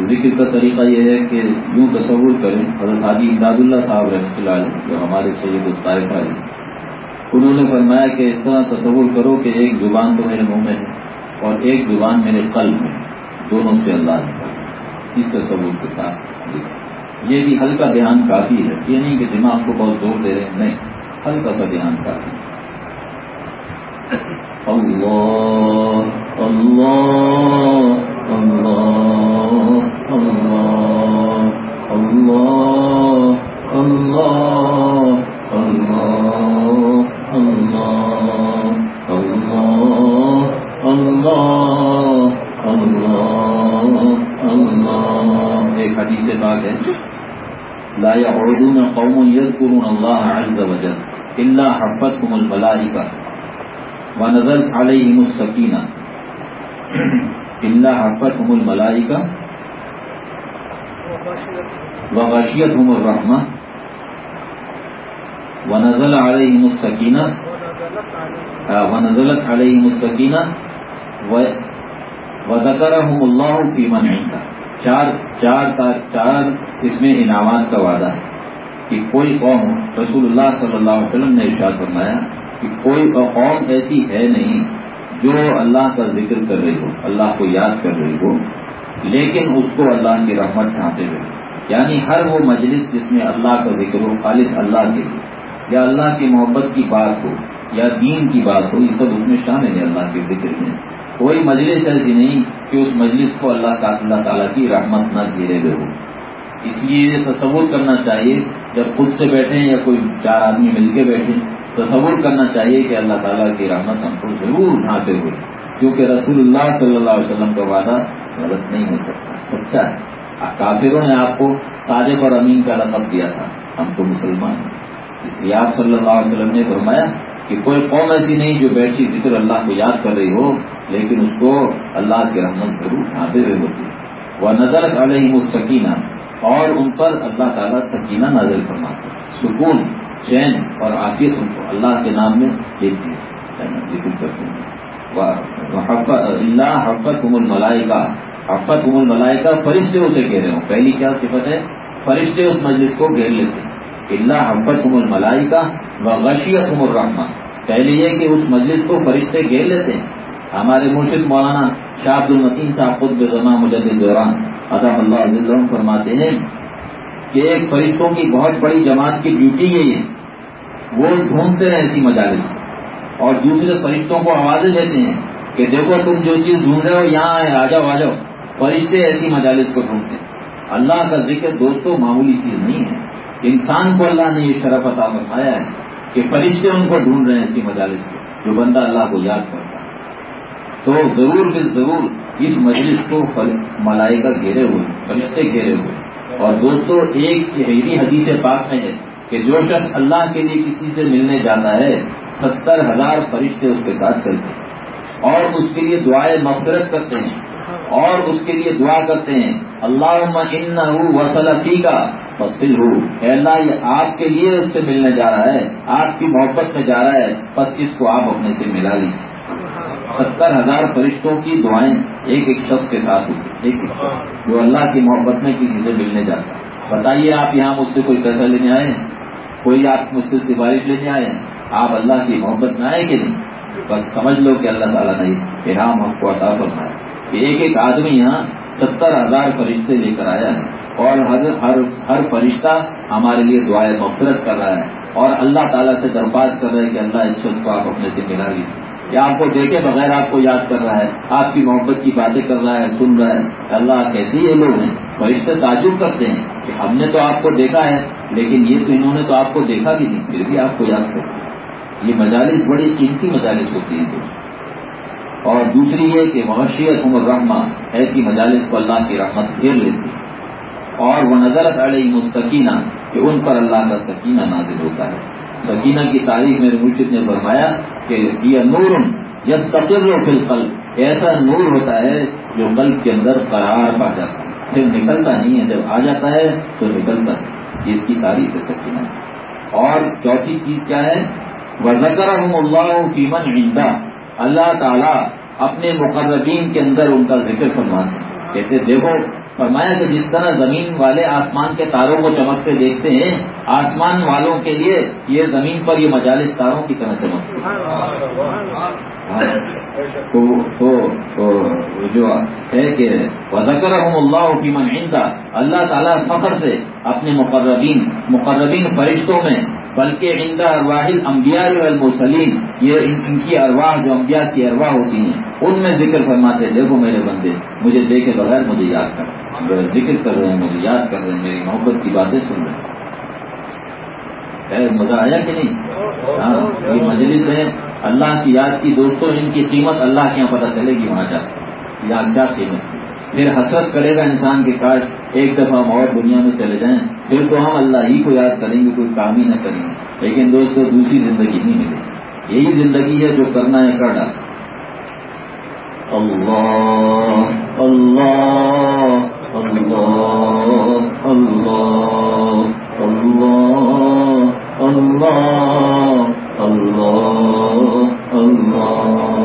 ذکر کا طریقہ یہ ہے کہ یوں تصور کریں، حضرت حاجی امداد اللہ صاحب رحمۃ اللہ علیہ، جو ہمارے سید الطائفہ ہے انہوں نے فرمایا کہ اس طرح تصور کرو کہ ایک زبان تو میرے منہ میں ہے اور ایک زبان میرے قلب میں دونوں سے اللہ نے اس تصور کے ساتھ یہ بھی ہلکا دھیان کافی ہے یہ نہیں کہ دماغ کو بہت زور دے رہے ہیں نہیں ہلکا سا دھیان کافی اللہ اللہ اللہ اللہ اللہ اللہ اللہ پاک ہے۔ لا يعودون قوم يذكرون الله عز وجل الا حفتكم الملائكه البلائی عليهم السكينه الا حفتكم الملائكه وغشيتهم الرحمه ونزل عليهم السكينه ونزلت عليهم السكينه وذكرهم الله في من عنده چار چار چار اس میں انعامات کا وعدہ ہے کہ کوئی قوم، رسول اللہ صلی اللہ علیہ وسلم نے ارشاد فرمایا کہ کوئی قوم ایسی ہے نہیں جو اللہ کا ذکر کر رہی ہو، اللہ کو یاد کر رہی ہو، لیکن اس کو اللہ کی رحمت ڈھانپے ہوئے۔ یعنی ہر وہ مجلس جس میں اللہ کا ذکر ہو، خالص اللہ کے لیے، یا اللہ کی محبت کی بات ہو، یا دین کی بات ہو، یہ سب اس میں شامل ہے اللہ کے ذکر میں۔ کوئی مجلس ایسی جی نہیں کہ اس مجلس کو اللہ کا اللہ تعالیٰ کی رحمت نہ گھیرے ہوئے ہو اس لیے یہ تصور کرنا چاہیے جب خود سے بیٹھیں یا کوئی چار آدمی مل کے بیٹھیں، تصور کرنا چاہیے کہ اللہ تعالیٰ کی رحمت ہم کو ضرور اٹھاتے ہوئے کیونکہ رسول اللہ صلی اللہ علیہ وسلم کا وعدہ غلط نہیں ہو سکتا، سچا ہے۔ کافروں نے آپ کو صادق اور امین کا رقب دیا تھا۔ ہم تو مسلمان ہیں۔ اس لیے آپ صلی اللہ علیہ وسلم نے فرمایا کہ کوئی قوم ایسی نہیں جو بیٹھی ذکر اللہ کو یاد کر رہی ہو، لیکن اس کو اللہ کی رحمت ضرور اٹھاتے ہوئے ہوتی وہ نظر علیہ مستقینہ اور ان پر اللہ تعالیٰ سکینہ نازل فرماتے سکون، چین اور عافیت ان کو اللہ کے نام میں دیتی ہے۔ یعنی ذکر کرتے ہیں۔ اللہ حفت عمل ملائے کا حفت عمل ملائے کا فرشتے اسے کہہ رہے ہوں۔ پہلی کیا صفت ہے؟ فرشتے اس مجلس کو گھیر لیتے ہیں۔ اللہ حبت عمر ملائی کا و غشیت عمر رحمان پہلے یہ کہ اس مجلس کو فرشتے گھیر لیتے ہیں۔ ہمارے مرشد مولانا شاہ عبد المسین صاحب خود بزما مجد دوران ادب اللہ علیہ فرماتے ہیں کہ ایک فرشتوں کی بہت بڑی جماعت کی ڈیوٹی یہی ہے۔ وہ ڈھونڈتے ہیں ایسی مجالس۔ اور دوسرے فرشتوں کو آوازیں دیتے ہیں کہ دیکھو تم جو چیز ڈھونڈ رہے ہو، یہاں آئے آ جاؤ آ جاؤ۔ فرشتے ایسی مجالس کو ڈھونڈتے ہیں۔ اللہ کا ذکر دوستوں معمولی چیز نہیں ہے۔ انسان کو اللہ نے یہ شرف عطا فرمایا ہے کہ فرشتے ان کو ڈھونڈ رہے ہیں اس کی مجالس کو، جو بندہ اللہ کو یاد کرتا ہے۔ تو ضرور پھر ضرور اس مجلس کو ملائی گھیرے ہوئے فرشتے گھیرے ہوئے اور دوستو، ایک یہی حدیث پاک میں ہے کہ جو شخص اللہ کے لیے کسی سے ملنے جاتا ہے، ستر ہزار فرشتے اس کے ساتھ چلتے ہیں اور اس کے لیے دعائیں مفرت کرتے ہیں۔ اور اس کے لیے دعا کرتے ہیں۔ اللہ ان وسلفی کا فصل ہو اللہ، یہ آپ کے لیے اس سے ملنے جا رہا ہے۔ آپ کی محبت میں جا رہا ہے۔ بس اس کو آپ اپنے سے ملا لیجیے ستر ہزار فرشتوں کی دعائیں ایک ایک شخص کے ساتھ ہوتی ایک ایک جو اللہ کی محبت میں کسی سے ملنے جاتا ہے۔ بتائیے، آپ یہاں مجھ سے کوئی پیسہ لینے آئے ہیں؟ کوئی آپ مجھ سے سفارش لینے آئے ہیں؟ آپ اللہ کی محبت میں آئے کہ نہیں؟ بس سمجھ لو کہ اللہ تعالیٰ نے ارام ہم کو عطا فرمایا۔ کہ ایک ایک آدمی یہاں ستر ہزار فرشتے لے کر آیا ہے اور ہر ہر ہر فرشتہ ہمارے لیے دعائیں مفرت کر رہا ہے اور اللہ تعالیٰ سے درخواست کر رہے ہیں کہ اللہ اس شخص کو آپ اپنے سے ملا لیجیے یا آپ کو دیکھے بغیر آپ کو یاد کر رہا ہے، آپ کی محبت کی باتیں کر رہا ہے، سن رہا ہے۔ اللہ کیسے یہ لوگ ہیں؟ فرشتے تعجب کرتے ہیں کہ ہم نے تو آپ کو دیکھا ہے، لیکن یہ تو انہوں نے تو آپ کو دیکھا بھی نہیں، پھر بھی آپ کو یاد کرتے ہیں۔ یہ مجالس بڑی قیمتی مجالس ہوتی ہیں۔ اور دوسری یہ کہ معاشیت عمر رحمہ ایسی مجالس کو اللہ کی رحمت گھیر لیتی ہے۔ اور وہ نظرت علیہ مستقینہ کہ ان پر اللہ کا سکینہ نازل ہوتا ہے۔ سکینہ کی تاریخ میرے مرشد نے فرمایا کہ یہ نور یس تقر و قلب ایسا نور ہوتا ہے جو قلب کے اندر قرار پا جاتا ہے۔ پھر نکلتا نہیں ہے، جب آ جاتا ہے تو نکلتا ہے۔ اس کی تاریخ ہے سکینہ۔ اور چوتھی چیز کیا ہے؟ وہ نظر اللہ فیمن عندہ اللہ تعالیٰ اپنے مقربین کے اندر ان کا ذکر فرماتے ہیں کہتے دیکھو فرمایا کہ جس طرح زمین والے آسمان کے تاروں کو چمکتے دیکھتے ہیں آسمان والوں کے لیے یہ زمین پر یہ مجالس تاروں کی طرح چمکتے ہاں۔ تو جو ہے کہ وزکر اللہ فیمن عندہ اللہ تعالیٰ فخر سے اپنے مقربین مقربین فرشتوں میں، بلکہ عندہ ارواح الانبیاء والمرسلین، یہ ان کی ارواح، جو انبیاء کی ارواح ہوتی ہیں، ان میں ذکر فرماتے دیکھو میرے بندے، مجھے دیکھے بغیر مجھے یاد کر ذکر کر رہے ہیں، مجھے یاد کر رہے ہیں، میری محبت کی باتیں سن رہے ہیں۔ مزہ آیا کہ نہیں؟ ہاں یہ مجلس ہے اللہ کی یاد کی دوستوں ان کی قیمت اللہ کے یہاں پتہ چلے گی وہاں جا یاد کیا قیمت پھر حسرت کرے گا انسان کے کاش ایک دفعہ ہم اور دنیا میں چلے جائیں پھر تو ہم اللہ ہی کو یاد کریں گے کوئی کام ہی نہ کریں گے لیکن دوستوں دوسری زندگی نہیں ملے یہی زندگی ہے جو کرنا ہے کر ڈال اللہ اللہ اللہ اللہ اللہ اللہ اللہ Allah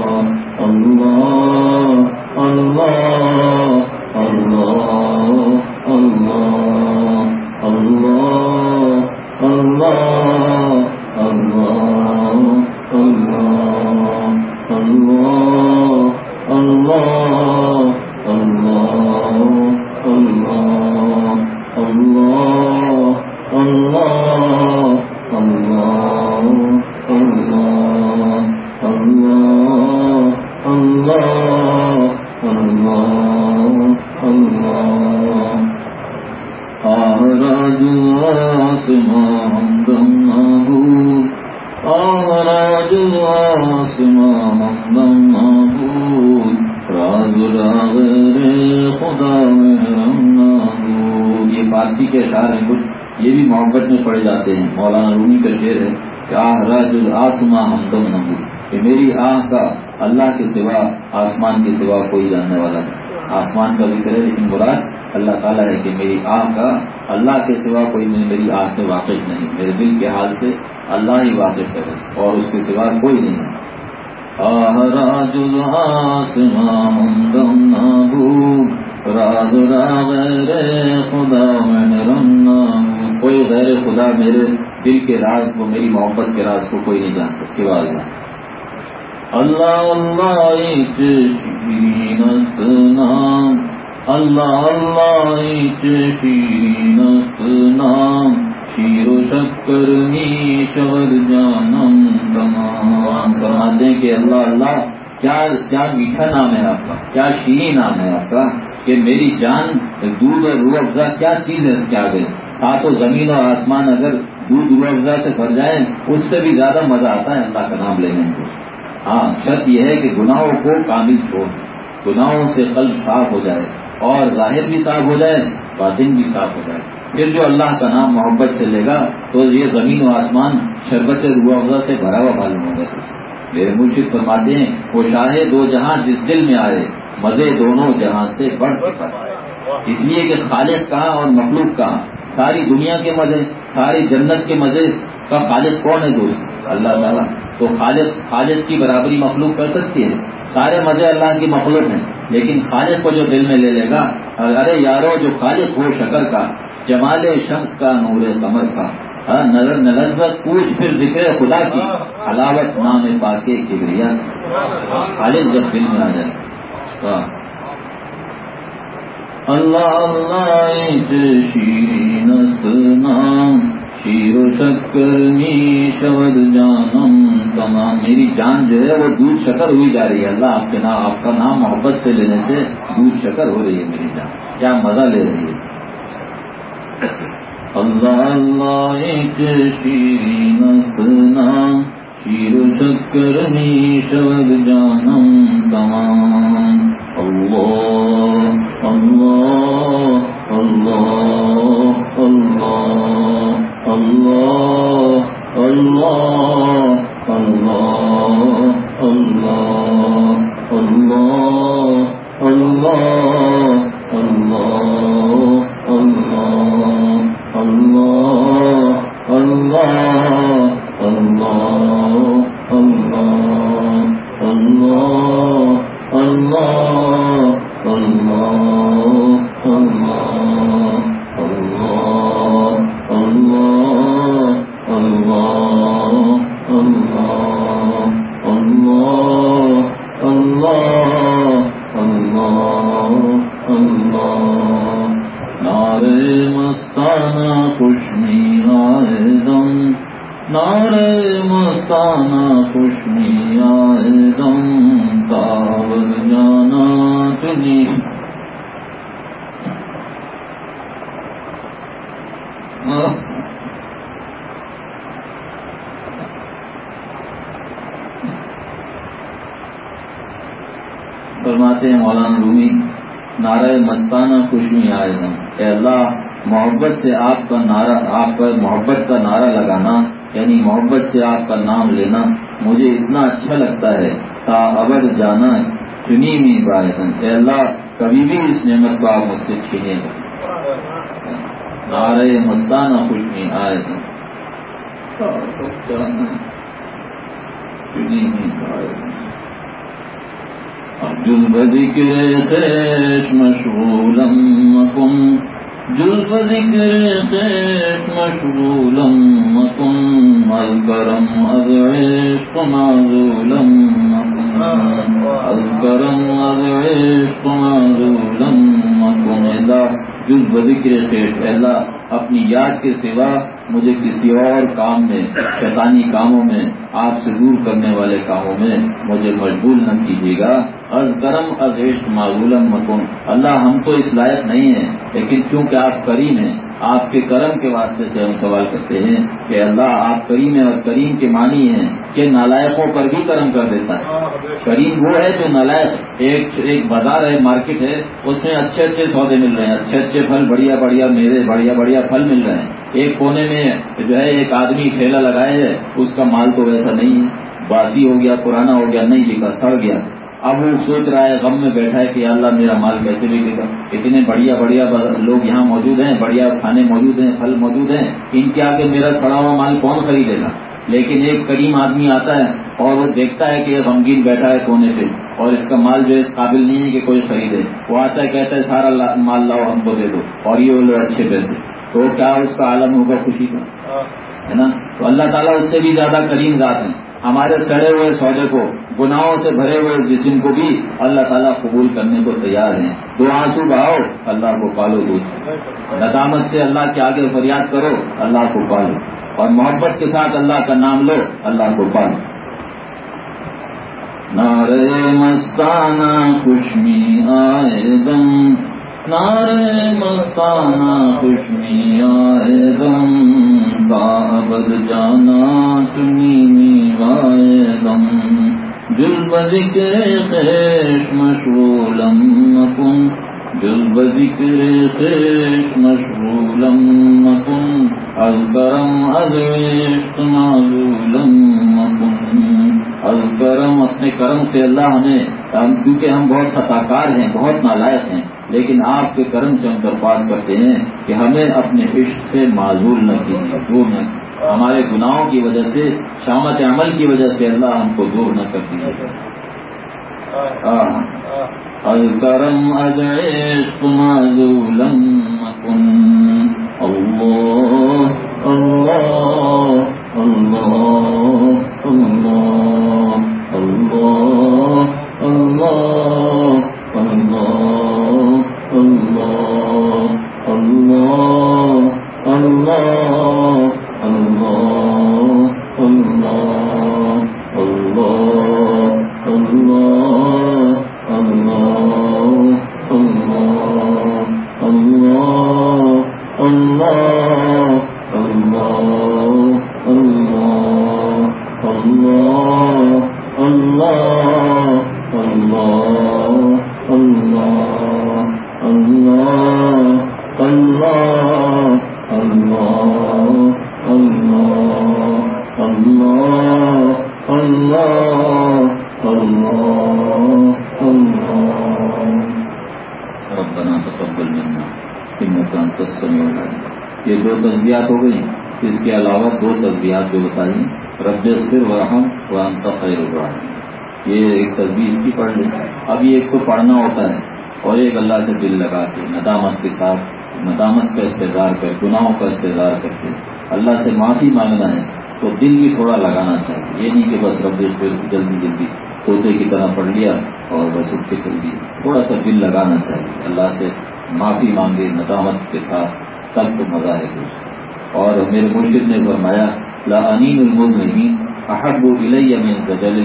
آسمان کا ذکر ہے، لیکن مراد اللہ تعالیٰ ہے کہ میری آنکھ کا اللہ کے سوا کوئی میری آنکھ سے واقف نہیں، میرے دل کے حال سے اللہ ہی واقف کرے اور اس کے سوا کوئی نہیں۔ راج راج خدا میں کوئی غیر خدا میرے دل کے راز کو میری محبت کے راز کو کوئی نہیں جانتا سوا اللہ۔ اللہ اللہ شیرینست نام اللہ اللہ شیرینست نام شیر و شکر می شور جانم تمام. فرماتے ہیں کہ اللہ اللہ، کیا کیا میٹھا نام ہے آپ کا؟ کیا شیریں نام ہے آپ کا؟ کہ میری جان دودھ اور روح افزا، کیا چیز ہے اس کے آگے؟ ساتوں زمین اور آسمان اگر دودھ، روح افزا سے بھر جائیں اس سے بھی زیادہ مزہ آتا ہے اللہ کا نام لینے کو ہاں شرط یہ ہے کہ گناہوں کو کامل چھوڑ گناہوں سے قلب صاف ہو جائے اور ظاہر بھی صاف ہو جائے، باطن بھی صاف ہو جائے۔ پھر جو اللہ کا نام محبت سے لے گا، تو یہ زمین و آسمان شربت روا افزا سے بھرا ہوا معلوم ہوگا میرے مرشد فرماتے ہیں، وہ شاہے دو جہاں جس دل میں آئے، مزے دونوں جہاں سے بڑھ سکتا اس لیے کہ خالق کہاں اور مخلوق کہاں؟ ساری دنیا کے مزے، ساری جنت کے مزے، کا خالق کون ہے دوست؟ اللہ تعالیٰ۔ تو خالد خالد کی برابری مخلوق کر سکتی ہے۔ سارے مزے اللہ کی مخلوق ہیں، لیکن خالد کو جو دل میں لے لے گا، ارے یارو، جو خالد ہو شکر کا، جمال شمس کا، نور کمر کا۔ نظر نلزت پوچھ پھر ذکر خدا کی۔ حلاوت نام پاکے کبریا۔ خالد جب دل میں آ جائے۔ اللہ اللہ شیرین نام شیر شکر شود جانم تمام میری جان جو ہے وہ دودھ شکر ہوئی جا رہی ہے۔ اللہ آپ کے نام، آپ کا نام محبت سے لینے سے دودھ شکر ہو رہی ہے میری جان۔ کیا مزہ لے رہی ہے۔ اللہ اللہ ایک نام شیر شکر شود جانم تمام اللہ اللہ اللہ اللہ۔ الله الله الله الله الله الله اللہ اللہ اللہ اللہ اللہ اللہ فرماتے ہیں مولانا رومی نعرہ مستانہ خوشمی آئے دم۔ اے اللہ، محبت سے آپ کا نعرہ آپ کا محبت کا نعرہ لگانا یعنی محبت سے آپ کا نام لینا مجھے اتنا اچھا لگتا ہے۔ تا ابد جانا چنی می بائدن اے اللہ، کبھی بھی اس نعمت کو آپ مجھ سے چھینے گا نعرہ مستانہ خوشمی آئے دم چنی می بائدن جلب ذکر خیش مشغولم مکن جلب ذکر خیش مشغولم مکن الکرم از عشق معذولم مکن الکرم از عشق معذولم مکن اللہ جلب ذکر خیش اللہ اپنی یاد کے سوا مجھے کسی اور کام میں، شیطانی کاموں میں، آپ سے دور کرنے والے کاموں میں مجھے مجبور نہ کیجیے گا۔ از کرم از عشق معذولم مکن۔ اللہ ہم تو اس لائق نہیں ہیں لیکن چونکہ آپ کریم ہیں، آپ کے کرم کے واسطے سے ہم سوال کرتے ہیں کہ اللہ آپ کریم ہیں اور کریم کے معنی ہیں کہ نالائقوں پر بھی کرم کر دیتا ہے۔ کریم وہ ہے جو نالائق، ایک ایک بازار ہے، مارکیٹ ہے، اس میں اچھے اچھے سودے مل رہے ہیں، اچھے اچھے پھل، بڑھیا بڑھیا میرے بڑھیا بڑھیا پھل مل رہے ہیں۔ ایک کونے میں جو ہے، ایک آدمی ٹھیلا لگائے ہے، اس کا مال تو ویسا نہیں ہے۔ باسی ہو گیا، پرانا ہو گیا، نہیں لکھا، سڑ گیا۔ اب وہ سوچ رہا ہے غم میں بیٹھا ہے کہ اللہ میرا مال کیسے بکے گا؟ اتنے بڑھیا بڑھیا لوگ یہاں موجود ہیں بڑھیا کھانے موجود ہیں پھل موجود ہیں ان کے آگے میرا سڑا ہوا مال کون خریدے گا؟ لیکن ایک کریم آدمی آتا ہے اور وہ دیکھتا ہے کہ یہ غمگین بیٹھا ہے کونے پہ اور اس کا مال جو ہے اس قابل نہیں ہے کہ کوئی خریدے۔ وہ آتا ہے کہتا ہے سارا مال لاؤ ہم کو دے دو۔ اور یہ وہ لوگ اچھے پیسے۔ تو کیا اس کا عالم ہوگا؟ خوشی کا۔ ہے نا؟ تو اللہ تعالیٰ اس سے بھی زیادہ کریم ذات ہیں۔ ہمارے سڑے ہوئے سودے کو، گناہوں سے بھرے ہوئے جسم کو بھی اللہ تعالیٰ قبول کرنے کو تیار ہیں۔ دو آنسو بہاؤ، اللہ کو پالو دودھ۔ ندامت سے اللہ کے آگے فریاد کرو، اللہ کو پالو۔ اور محبت کے ساتھ اللہ کا نام لو، اللہ کو پالو۔ نارے مستانہ خوشمی آئے دم۔ نار مستانہ خوشنی آئے غم بابد جانا چنی نیوائے غم۔ جلب ذکر خیش مشغولم نکن جلب ذکر از برم از از کرم اپنے کرم سے اللہ ہمیں کیونکہ ہم بہت خطاکار ہیں، بہت نالائق ہیں، لیکن آپ کے کرم سے ہم درخواست کرتے ہیں کہ ہمیں اپنے عشق سے معذول نہ کیجیے، دور نہ ہمارے گناہوں کی وجہ سے، شامت عمل کی وجہ سے اللہ ہم کو دور نہ کر دیجیے۔ الکرم عشق معذولم کن اللہ اللہ اللہ اللہ۔ الله علاوہ دو تجزیات جو بتائی رب پھر ورحم و انت خیر الرحم یہ ایک تصویر اس کی پڑھ لی اب یہ ایک تو پڑھنا ہوتا ہے اور ایک اللہ سے دل لگا کے، ندامت کے ساتھ، ندامت کا استظار کر، گناہوں کا استظار کر کے اللہ سے معافی مانگنا ہے تو دل بھی تھوڑا لگانا چاہیے۔ یہ نہیں کہ بس رب پھر جلدی جلدی طوطے کی طرح پڑھ لیا اور بس اٹھ کے کر دیا۔ تھوڑا سا دل لگانا چاہیے۔ اللہ سے معافی مانگے، ندامت کے ساتھ تب تو مزہ ہے کچھ اور میرے مرشد نے فرمایا، لا انین المل نہیں احب الیہ من زجل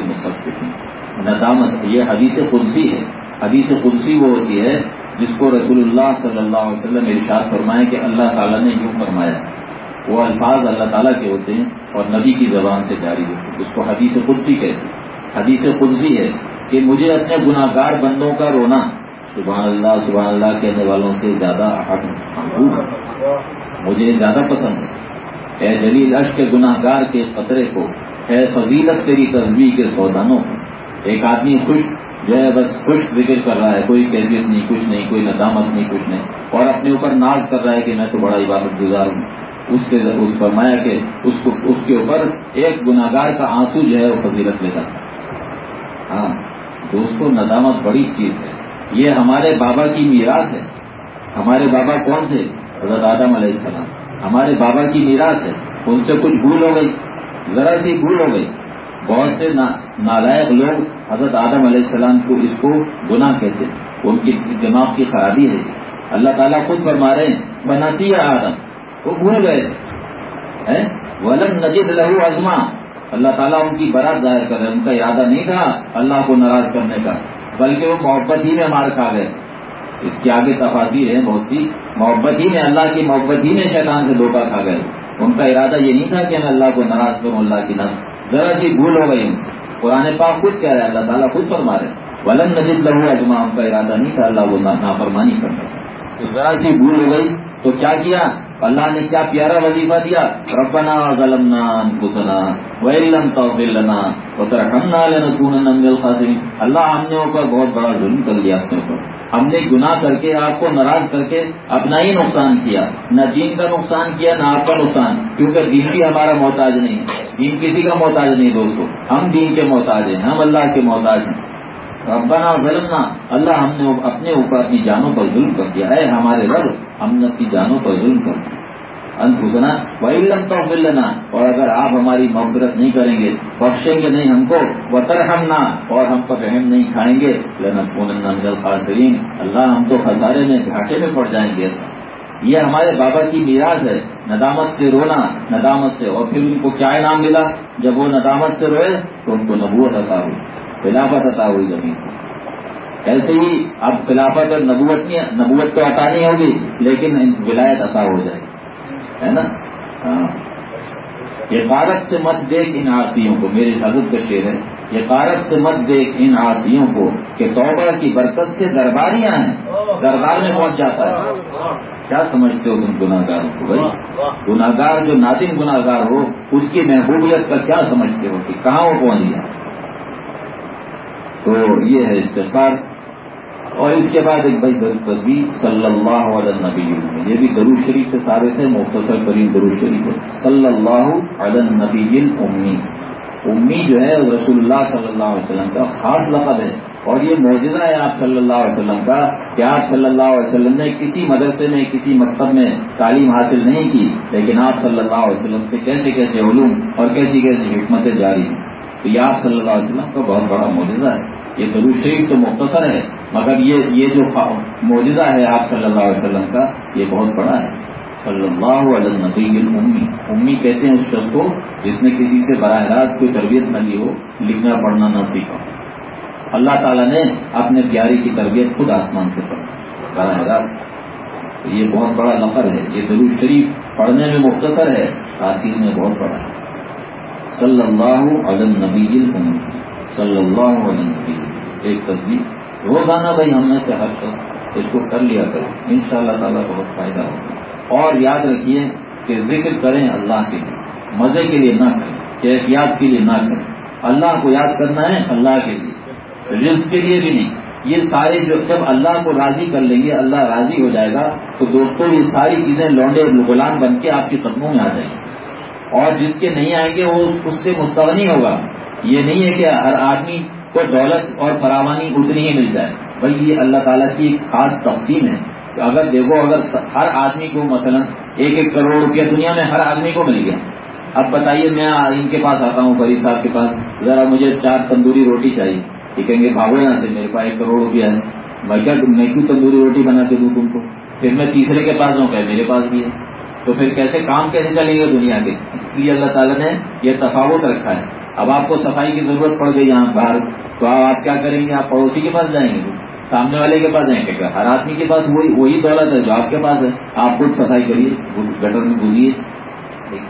ندامت، یہ حدیث قدسی ہے۔ حدیث قدسی وہ ہوتی ہے جس کو رسول اللہ صلی اللہ علیہ وسلم ارشاد فرمائے کہ اللہ تعالیٰ نے یوں فرمایا۔ وہ الفاظ اللہ تعالیٰ کے ہوتے ہیں اور نبی کی زبان سے جاری ہوتے ہیں۔ اس کو حدیث قدسی کہتے ہیں۔ حدیث قدسی ہے کہ مجھے اپنے گناہ گار بندوں کا رونا، سبحان اللہ سبحان اللہ کہنے والوں سے زیادہ محبوب ہے مجھے زیادہ پسند ہے۔ اے جلیل اش کے گناہ گار کے خطرے کو، اے فضیلت تیری تصویر کے سودانوں کو۔ ایک آدمی خوش، جو ہے بس خوش ذکر کر رہا ہے، کوئی کیفیت نہیں، کچھ نہیں، کوئی ندامت نہیں، کچھ نہیں۔ اور اپنے اوپر ناز کر رہا ہے کہ میں تو بڑا عبادت گزار ہوں۔ اس سے اس فرمایا کہ اس کو، اس کے اوپر ایک گناگار کا آنسو جو ہے وہ فضیلت لیتا تھا۔ ہاں دوستوں ندامت بڑی چیز ہے۔ یہ ہمارے بابا کی میراث ہے۔ ہمارے بابا کون تھے؟ حضرت آدم علیہ السلام۔ ہمارے بابا کی میراث ہے۔ ان سے کچھ بھول ہو گئی۔ ذرا سی بھول ہو گئی۔ بہت سے نالائق لوگ حضرت آدم علیہ السلام کو اس کو گناہ کہتے ہیں۔ ان کی دماغ کی خرابی ہے۔ اللہ تعالیٰ خود فرما رہے ہیں، بناتی ہے آدم۔ وہ بھول گئے۔ ولم نجد لہو ازما اللہ تعالیٰ ان کی برات ظاہر کر رہے ان کا ارادہ نہیں تھا اللہ کو ناراض کرنے کا، بلکہ وہ محبت ہی میں مار کھا گئے۔ اس کے آگے تفاصیر ہیں بہت سی۔ محبت ہی میں اللہ کی محبت ہی میں شیطان سے دھوکہ کھا گئے۔ ان کا ارادہ یہ نہیں تھا کہ میں اللہ کو ناراض کروں، اللہ کی نظر ذرا سی بھول ہو گئی ان سے۔ قرآن پاک خود کہہ رہے ہیں اللہ تعالیٰ خود فرما رہے ولن نجد لہو اجما ان کا ارادہ نہیں تھا اللہ کو نافرمانی کرنا تو ذرا سی بھول ہو گئی، تو کیا کیا؟ اللہ نے کیا پیارا وظیفہ دیا؟ ربنا ظلمنا انفسنا وَإِلَّمْ تَغْفِرْ لَنَا وَتَرْحَمْنَا لَنَكُونَنَّ مِنَ الْخَاسِرِينَ اللہ ہم نے اوپر بہت بڑا ظلم کر لیا اپنے اوپر۔ ہم نے گناہ کر کے آپ کو ناراض کر کے اپنا ہی نقصان کیا، نہ دین کا نقصان کیا، نہ آپ کا نقصان، کیونکہ دین بھی ہمارا محتاج نہیں دین کسی کا محتاج نہیں دوستو، ہم دین کے محتاج ہیں، ہم اللہ کے محتاج ہیں۔ ربنا ظلمنا، اللہ ہم نے اپنے اوپر اپنی جانوں پر ظلم کر دیا۔ ہے ہمارے رب، ہم نے اپنی جانوں پر ظلم کر دیا۔ انفسنا وہی لم تو لینا اور اگر آپ ہماری مغفرت نہیں کریں گے، بخشیں گے نہیں ہم کو وطر ہم نہ اور ہم پر رحم نہیں کھائیں گے لنت خاصرین اللہ ہم تو خسارے میں، گھاٹے میں پڑ جائیں گے۔ یہ ہمارے بابا کی میراث ہے۔ ندامت سے رونا، ندامت سے۔ اور پھر ان کو کیا انعام ملا؟ جب وہ ندامت سے روئے، تو ان کو نبوت عطا ہوئی۔ خلافت عطا ہوئی زمین کو ایسے ہی اب خلافت اور نبوت نبوت تو عطا نہیں ہوگی، لیکن ولایت عطا ہو جائے۔ گی ہے نا؟ ہاں۔ یہ قارت سے مت دیکھ ان آسیوں کو، میرے حضرت کا شعر ہے۔ یہ قارت سے مت دیکھ ان آسیوں کو کہ توبہ کی برکت سے درباریاں ہیں۔ دربار میں پہنچ جاتا ہے؟ کیا سمجھتے ہو تم گناگاروں کو بھائی؟ گناگار جو نادم گناگار ہو، اس کی محبوبیت کا کیا سمجھتے ہو کہ کہاں وہ پہنچ گیا؟ تو یہ ہے استفار اور اس کے بعد ایک بھائی تصویر صلی اللہ علیہ نبی یہ بھی درو شریف سے سارے تھے، مختصر کریم درو شریف صلی اللہ علیہ نبی امی امی جو ہے رسول اللہ صلی اللہ علیہ وسلم کا خاص لقب ہے۔ اور یہ موجودہ ہے آپ صلی اللہ علیہ وسلم کا، کہ آپ صلی اللہ علیہ وسلم نے کسی مدرسے میں، کسی مکتب میں تعلیم حاصل نہیں کی، لیکن آپ صلی اللہ علیہ وسلم سے کیسے کیسے علوم اور کیسی کیسی حکمتیں جاری ہیں۔ تو یہ آپ صلی اللہ علیہ وسلم کا بہت بڑا موجودہ ہے۔ یہ درو شریف تو مختصر ہے مگر یہ یہ جو موجودہ ہے آپ صلی اللہ علیہ وسلم کا، یہ بہت بڑا ہے۔ صلی اللہ علیہ نبی امی امی کہتے ہیں اس شخص کو، جس نے کسی سے براہ راست کوئی تربیت نہ لی ہو، لکھنا، پڑھنا نہ سیکھا۔ اللہ تعالیٰ نے اپنے پیاری کی تربیت خود آسمان سے پڑھی، براہ راست۔ یہ بہت بڑا لفظ ہے۔ یہ درو شریف پڑھنے میں مختصر ہے، تاثیر میں بہت بڑا ہے۔ صلی اللہ علیہ نبی امی صلی اللہ علیہ نبی ایک تصویر۔ روزانہ بھائی ہم میں سے ہر شخص اس کو کر لیا کریں ان شاء اللہ تعالیٰ بہت فائدہ ہوگا۔ اور یاد رکھیے کہ ذکر کریں اللہ کے لیے، مزے کے لیے نہ کریں، کیفیات کے لیے نہ کریں۔ اللہ کو یاد کرنا ہے اللہ کے لیے، رزق کے لیے بھی نہیں۔ یہ سارے جو جب اللہ کو راضی کر لیں گے، اللہ راضی ہو جائے گا، تو دوستوں یہ ساری چیزیں لونڈے غلام بن کے آپ کے قدموں میں آ جائیں گے اور جس کے نہیں آئیں گے، وہ اس سے مستغنی ہوگا۔ یہ نہیں ہے کہ ہر آدمی کو دولت اور فراوانی اتنی ہی مل جائے بھائی یہ اللہ تعالیٰ کی ایک خاص تقسیم ہے کہ اگر دیکھو، اگر ہر آدمی کو مثلا ایک ایک کروڑ روپیہ دنیا میں ہر آدمی کو مل گیا۔ اب بتائیے، میں ان کے پاس آتا ہوں، فرید صاحب کے پاس، ذرا مجھے چار تندوری روٹی چاہیے۔ یہ کہیں گے، بھاگو یہاں سے، میرے پاس ایک کروڑ روپیہ ہے۔ میں کیا، میں کیوں تندوری روٹی بنا کے دوں تم کو؟ پھر میں تیسرے کے پاس جاؤں کہ میرے پاس بھی ہے؟ تو پھر کیسے کام کیسے چلیں گے دنیا کے؟ اس لیے اللہ تعالیٰ نے یہ تفاوت رکھا ہے۔ اب آپ کو صفائی کی ضرورت پڑ گئی یہاں باہر، تو آپ کیا کریں گے؟ آپ پڑوسی کے پاس جائیں گے سامنے والے کے پاس جائیں گے۔ ہر آدمی کے پاس وہی وہی دولت ہے جو آپ کے پاس ہے، آپ خود صفائی کریے گٹر میں گھومیے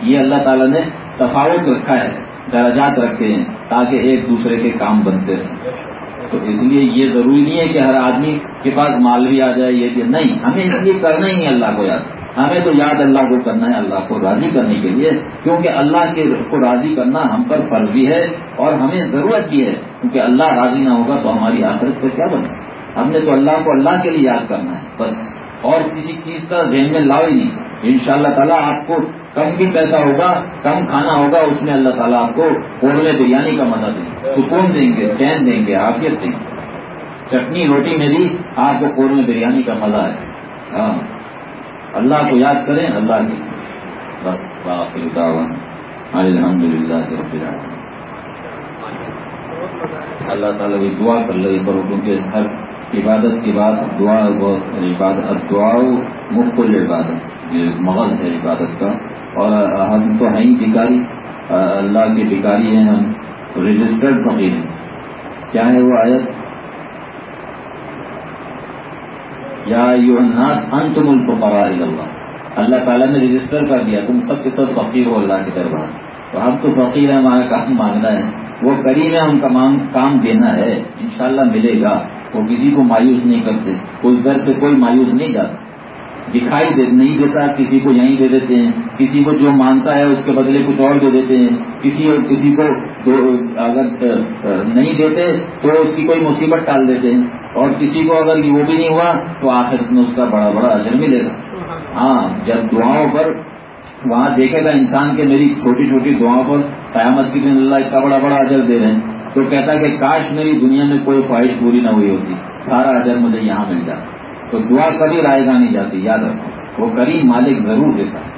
یہ اللہ تعالیٰ نے تفاوت رکھا ہے، درجات رکھتے ہیں، تاکہ ایک دوسرے کے کام بنتے رہیں۔ تو اس لیے یہ ضروری نہیں ہے کہ ہر آدمی کے پاس مال بھی آ جائے، یہ کہ نہیں، ہمیں اس لیے کرنا ہی ہے اللہ کو یاد۔ ہمیں تو یاد اللہ کو کرنا ہے، اللہ کو راضی کرنے کے لیے، کیونکہ اللہ کے کو راضی کرنا ہم پر فرض بھی ہے اور ہمیں ضرورت بھی ہے۔ کیونکہ اللہ راضی نہ ہوگا تو ہماری آخرت پر کیا بنے؟ ہم نے تو اللہ کو اللہ کے لیے یاد کرنا ہے، بس۔ اور کسی چیز کا ذہن میں لاؤ ہی نہیں۔ ان شاء اللہ تعالیٰ آپ کو کم بھی پیسہ ہوگا، کم کھانا ہوگا، اس میں اللہ تعالیٰ آپ کو قورمے بریانی کا مدد دیں گے۔ سکون دیں گے، چین دیں گے آفیت دیں گے۔ چٹنی، روٹی میں بھی آپ کو قورمے بریانی کا مزہ ہے۔ ہاں۔ اللہ کو یاد کریں، اللہ کی بس الحمد للہ اللہ تعالیٰ کی دعا کر لگے کرو، کیونکہ ہر عبادت کے بعد دعا بہت عبادت دعا مفت عبادت، یہ مغل ہے عبادت کا۔ اور ہم تو ہیں ہی بھکاری، اللہ کے بھکاری ہیں، ہم رجسٹرڈ فقیر ہیں۔ کیا ہے وہ آیت؟ یا یو الناس انتم الفقراء اللہ۔ اللہ تعالیٰ نے رجسٹر کر دیا، تم سب کے سب فقیر ہو اللہ کے دربار تو ہم تو فقیر ہیں ہمارا کام مانگنا ہے۔ وہ کریم ہے ان کا کام دینا ہے۔ انشاءاللہ ملے گا۔ وہ کسی کو مایوس نہیں کرتے۔ کوئی گھر سے کوئی مایوس نہیں جاتا۔ دکھائی دے نہیں دیتا، کسی کو یہیں دے دیتے ہیں۔ کسی کو جو مانتا ہے، اس کے بدلے کچھ اور دے دیتے ہیں۔ کسی اور کسی کو اگر نہیں دیتے، تو اس کی کوئی مصیبت ٹال دیتے ہیں۔ اور کسی کو اگر وہ بھی نہیں ہوا تو آخر میں اس کا بڑا بڑا اجر ملے گا۔ ہاں جب دعاؤں پر وہاں دیکھے گا انسان کے میری چھوٹی چھوٹی دعاؤں پر قیامت کی دن اللہ اتنا بڑا بڑا اجر دے رہے ہیں تو کہتا کہ کاش میری دنیا میں کوئی خواہش پوری نہ ہوئی ہوتی سارا اجر مجھے یہاں مل جاتا۔ تو دعا کبھی رائے گا نہیں جاتی یاد رکھو وہ کریم مالک ضرور دیتا۔ ہے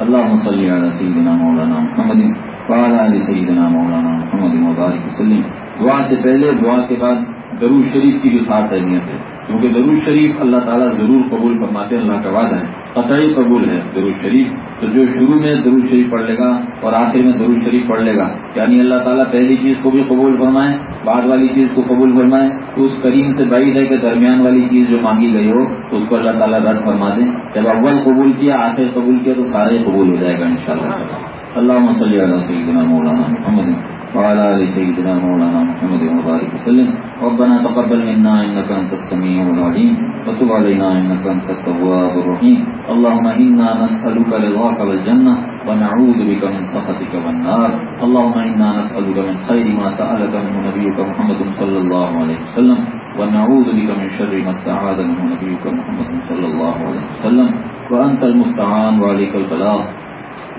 اللہ مسلم سیدنا مولانا محمد علی سیدنا مولانا محمد مبارک وسلم۔ دعا سے پہلے دعا کے بعد ضرور شریف کی بھی خاص اہمیت ہے کیونکہ ضرور شریف اللہ تعالیٰ ضرور قبول فرماتے اللہ کا وعدہ ہے۔ قطعی قبول ہے ضرور شریف۔ تو جو شروع میں ضرور شریف پڑھ لے گا اور آخر میں ضرور شریف پڑھ لے گا یعنی اللہ تعالیٰ پہلی چیز کو بھی قبول فرمائے بعد والی چیز کو قبول فرمائے تو اس کریم سے بعید ہے کہ درمیان والی چیز جو مانگی گئی ہو اس کو اللہ تعالیٰ رد فرما دیں جب اول قبول کیا آخر قبول کیا تو سارے قبول ہو جائے گا ان شاء اللہ اللہ سیدنا مولانا محمد۔ وعلى آل سيدنا مولانا محمد وبارك وسلم. ربنا تقبل منا إنك أنت السميع العليم. وتب علينا إنك أنت التواب الرحيم. اللهم إنا نسألك رضاك والجنة، ونعوذ بك من سخطك والنار. اللهم إنا نسألك من خير ما سألك منه نبيك محمد صلى الله عليه وسلم. ونعوذ بك من شر ما استعاذ منه نبيك محمد صلى الله عليه وسلم. وأنت المستعان وعليك البلاغ.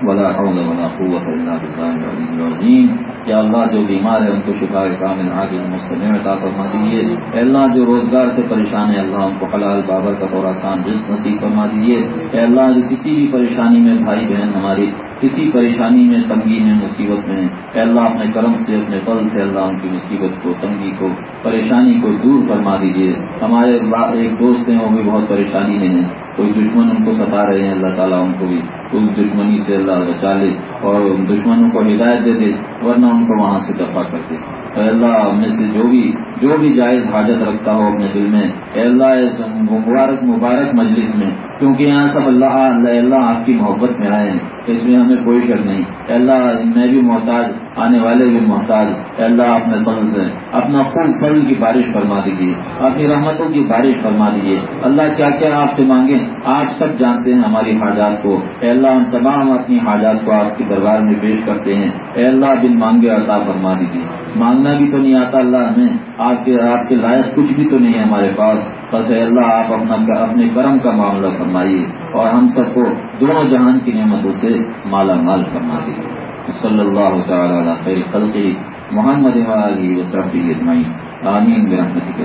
ولا حول ولا قوة الا بالله یا اللہ جو بیمار ہے، ان کو شفا کامل، عاجل، مستمع عطا فرما دیجیے اے اللہ، جو روزگار سے پریشان ہے، اللہ ان کو حلال بابر کا تھوڑا آسان جس نصیب فرما دیجیے اے اللہ، جو کسی بھی پریشانی میں بھائی بہن ہماری کسی پریشانی میں، تنگی میں، مصیبت میں۔ اے اللہ، اپنے کرم سے، اپنے پل سے اللہ ان کی مصیبت کو، تنگی کو، پریشانی کو دور فرما دیجیے ہمارے ایک دوست ہیں، وہ بھی بہت پریشانی میں ہیں۔ کوئی دشمن ان کو ستا رہے ہیں، اللہ تعالیٰ ان کو بھی۔ اس دشمنی سے اللہ بچا لے اور دشمنوں کو ہدایت دے دے، ورنہ ان کو وہاں سے دفاع کر دے۔ اے اللہ میں سے جو بھی جو بھی جائز حاجت رکھتا ہو اپنے دل میں، اے اللہ مبارک مبارک مجلس میں۔ کیونکہ یہاں سب اللہ اللہ اللہ آپ کی محبت میں آئے ہیں۔ اس میں ہمیں کوئی شک نہیں۔ اے اللہ، میں بھی محتاج، آنے والے بھی محتاج۔ اے اللہ اپنے فضل سے اپنا خوب فضل کی بارش فرما دیجیے اپنی رحمتوں کی بارش فرما دیجیے اللہ، کیا کیا آپ سے مانگیں؟ آپ سب جانتے ہیں ہماری حاجات کو۔ اے اللہ، ہم تمام اپنی حاجات کو آپ کے دربار میں پیش کرتے ہیں۔ اے اللہ، بن مانگے عطا فرما دیجیے مانگنا بھی تو نہیں آتا اللہ ہمیں آپ کے آپ کے لائق کچھ بھی تو نہیں ہے ہمارے پاس۔ بس اے اللہ، آپ اپنا اپنے کرم کا معاملہ فرمائیے اور ہم سب کو دونوں جہان کی نعمتوں سے مالا مال فرما دیجیے صلی اللہ تعالیٰ خیر خلقی محمد علی وسرفی اجمعین۔ آمین برحمتک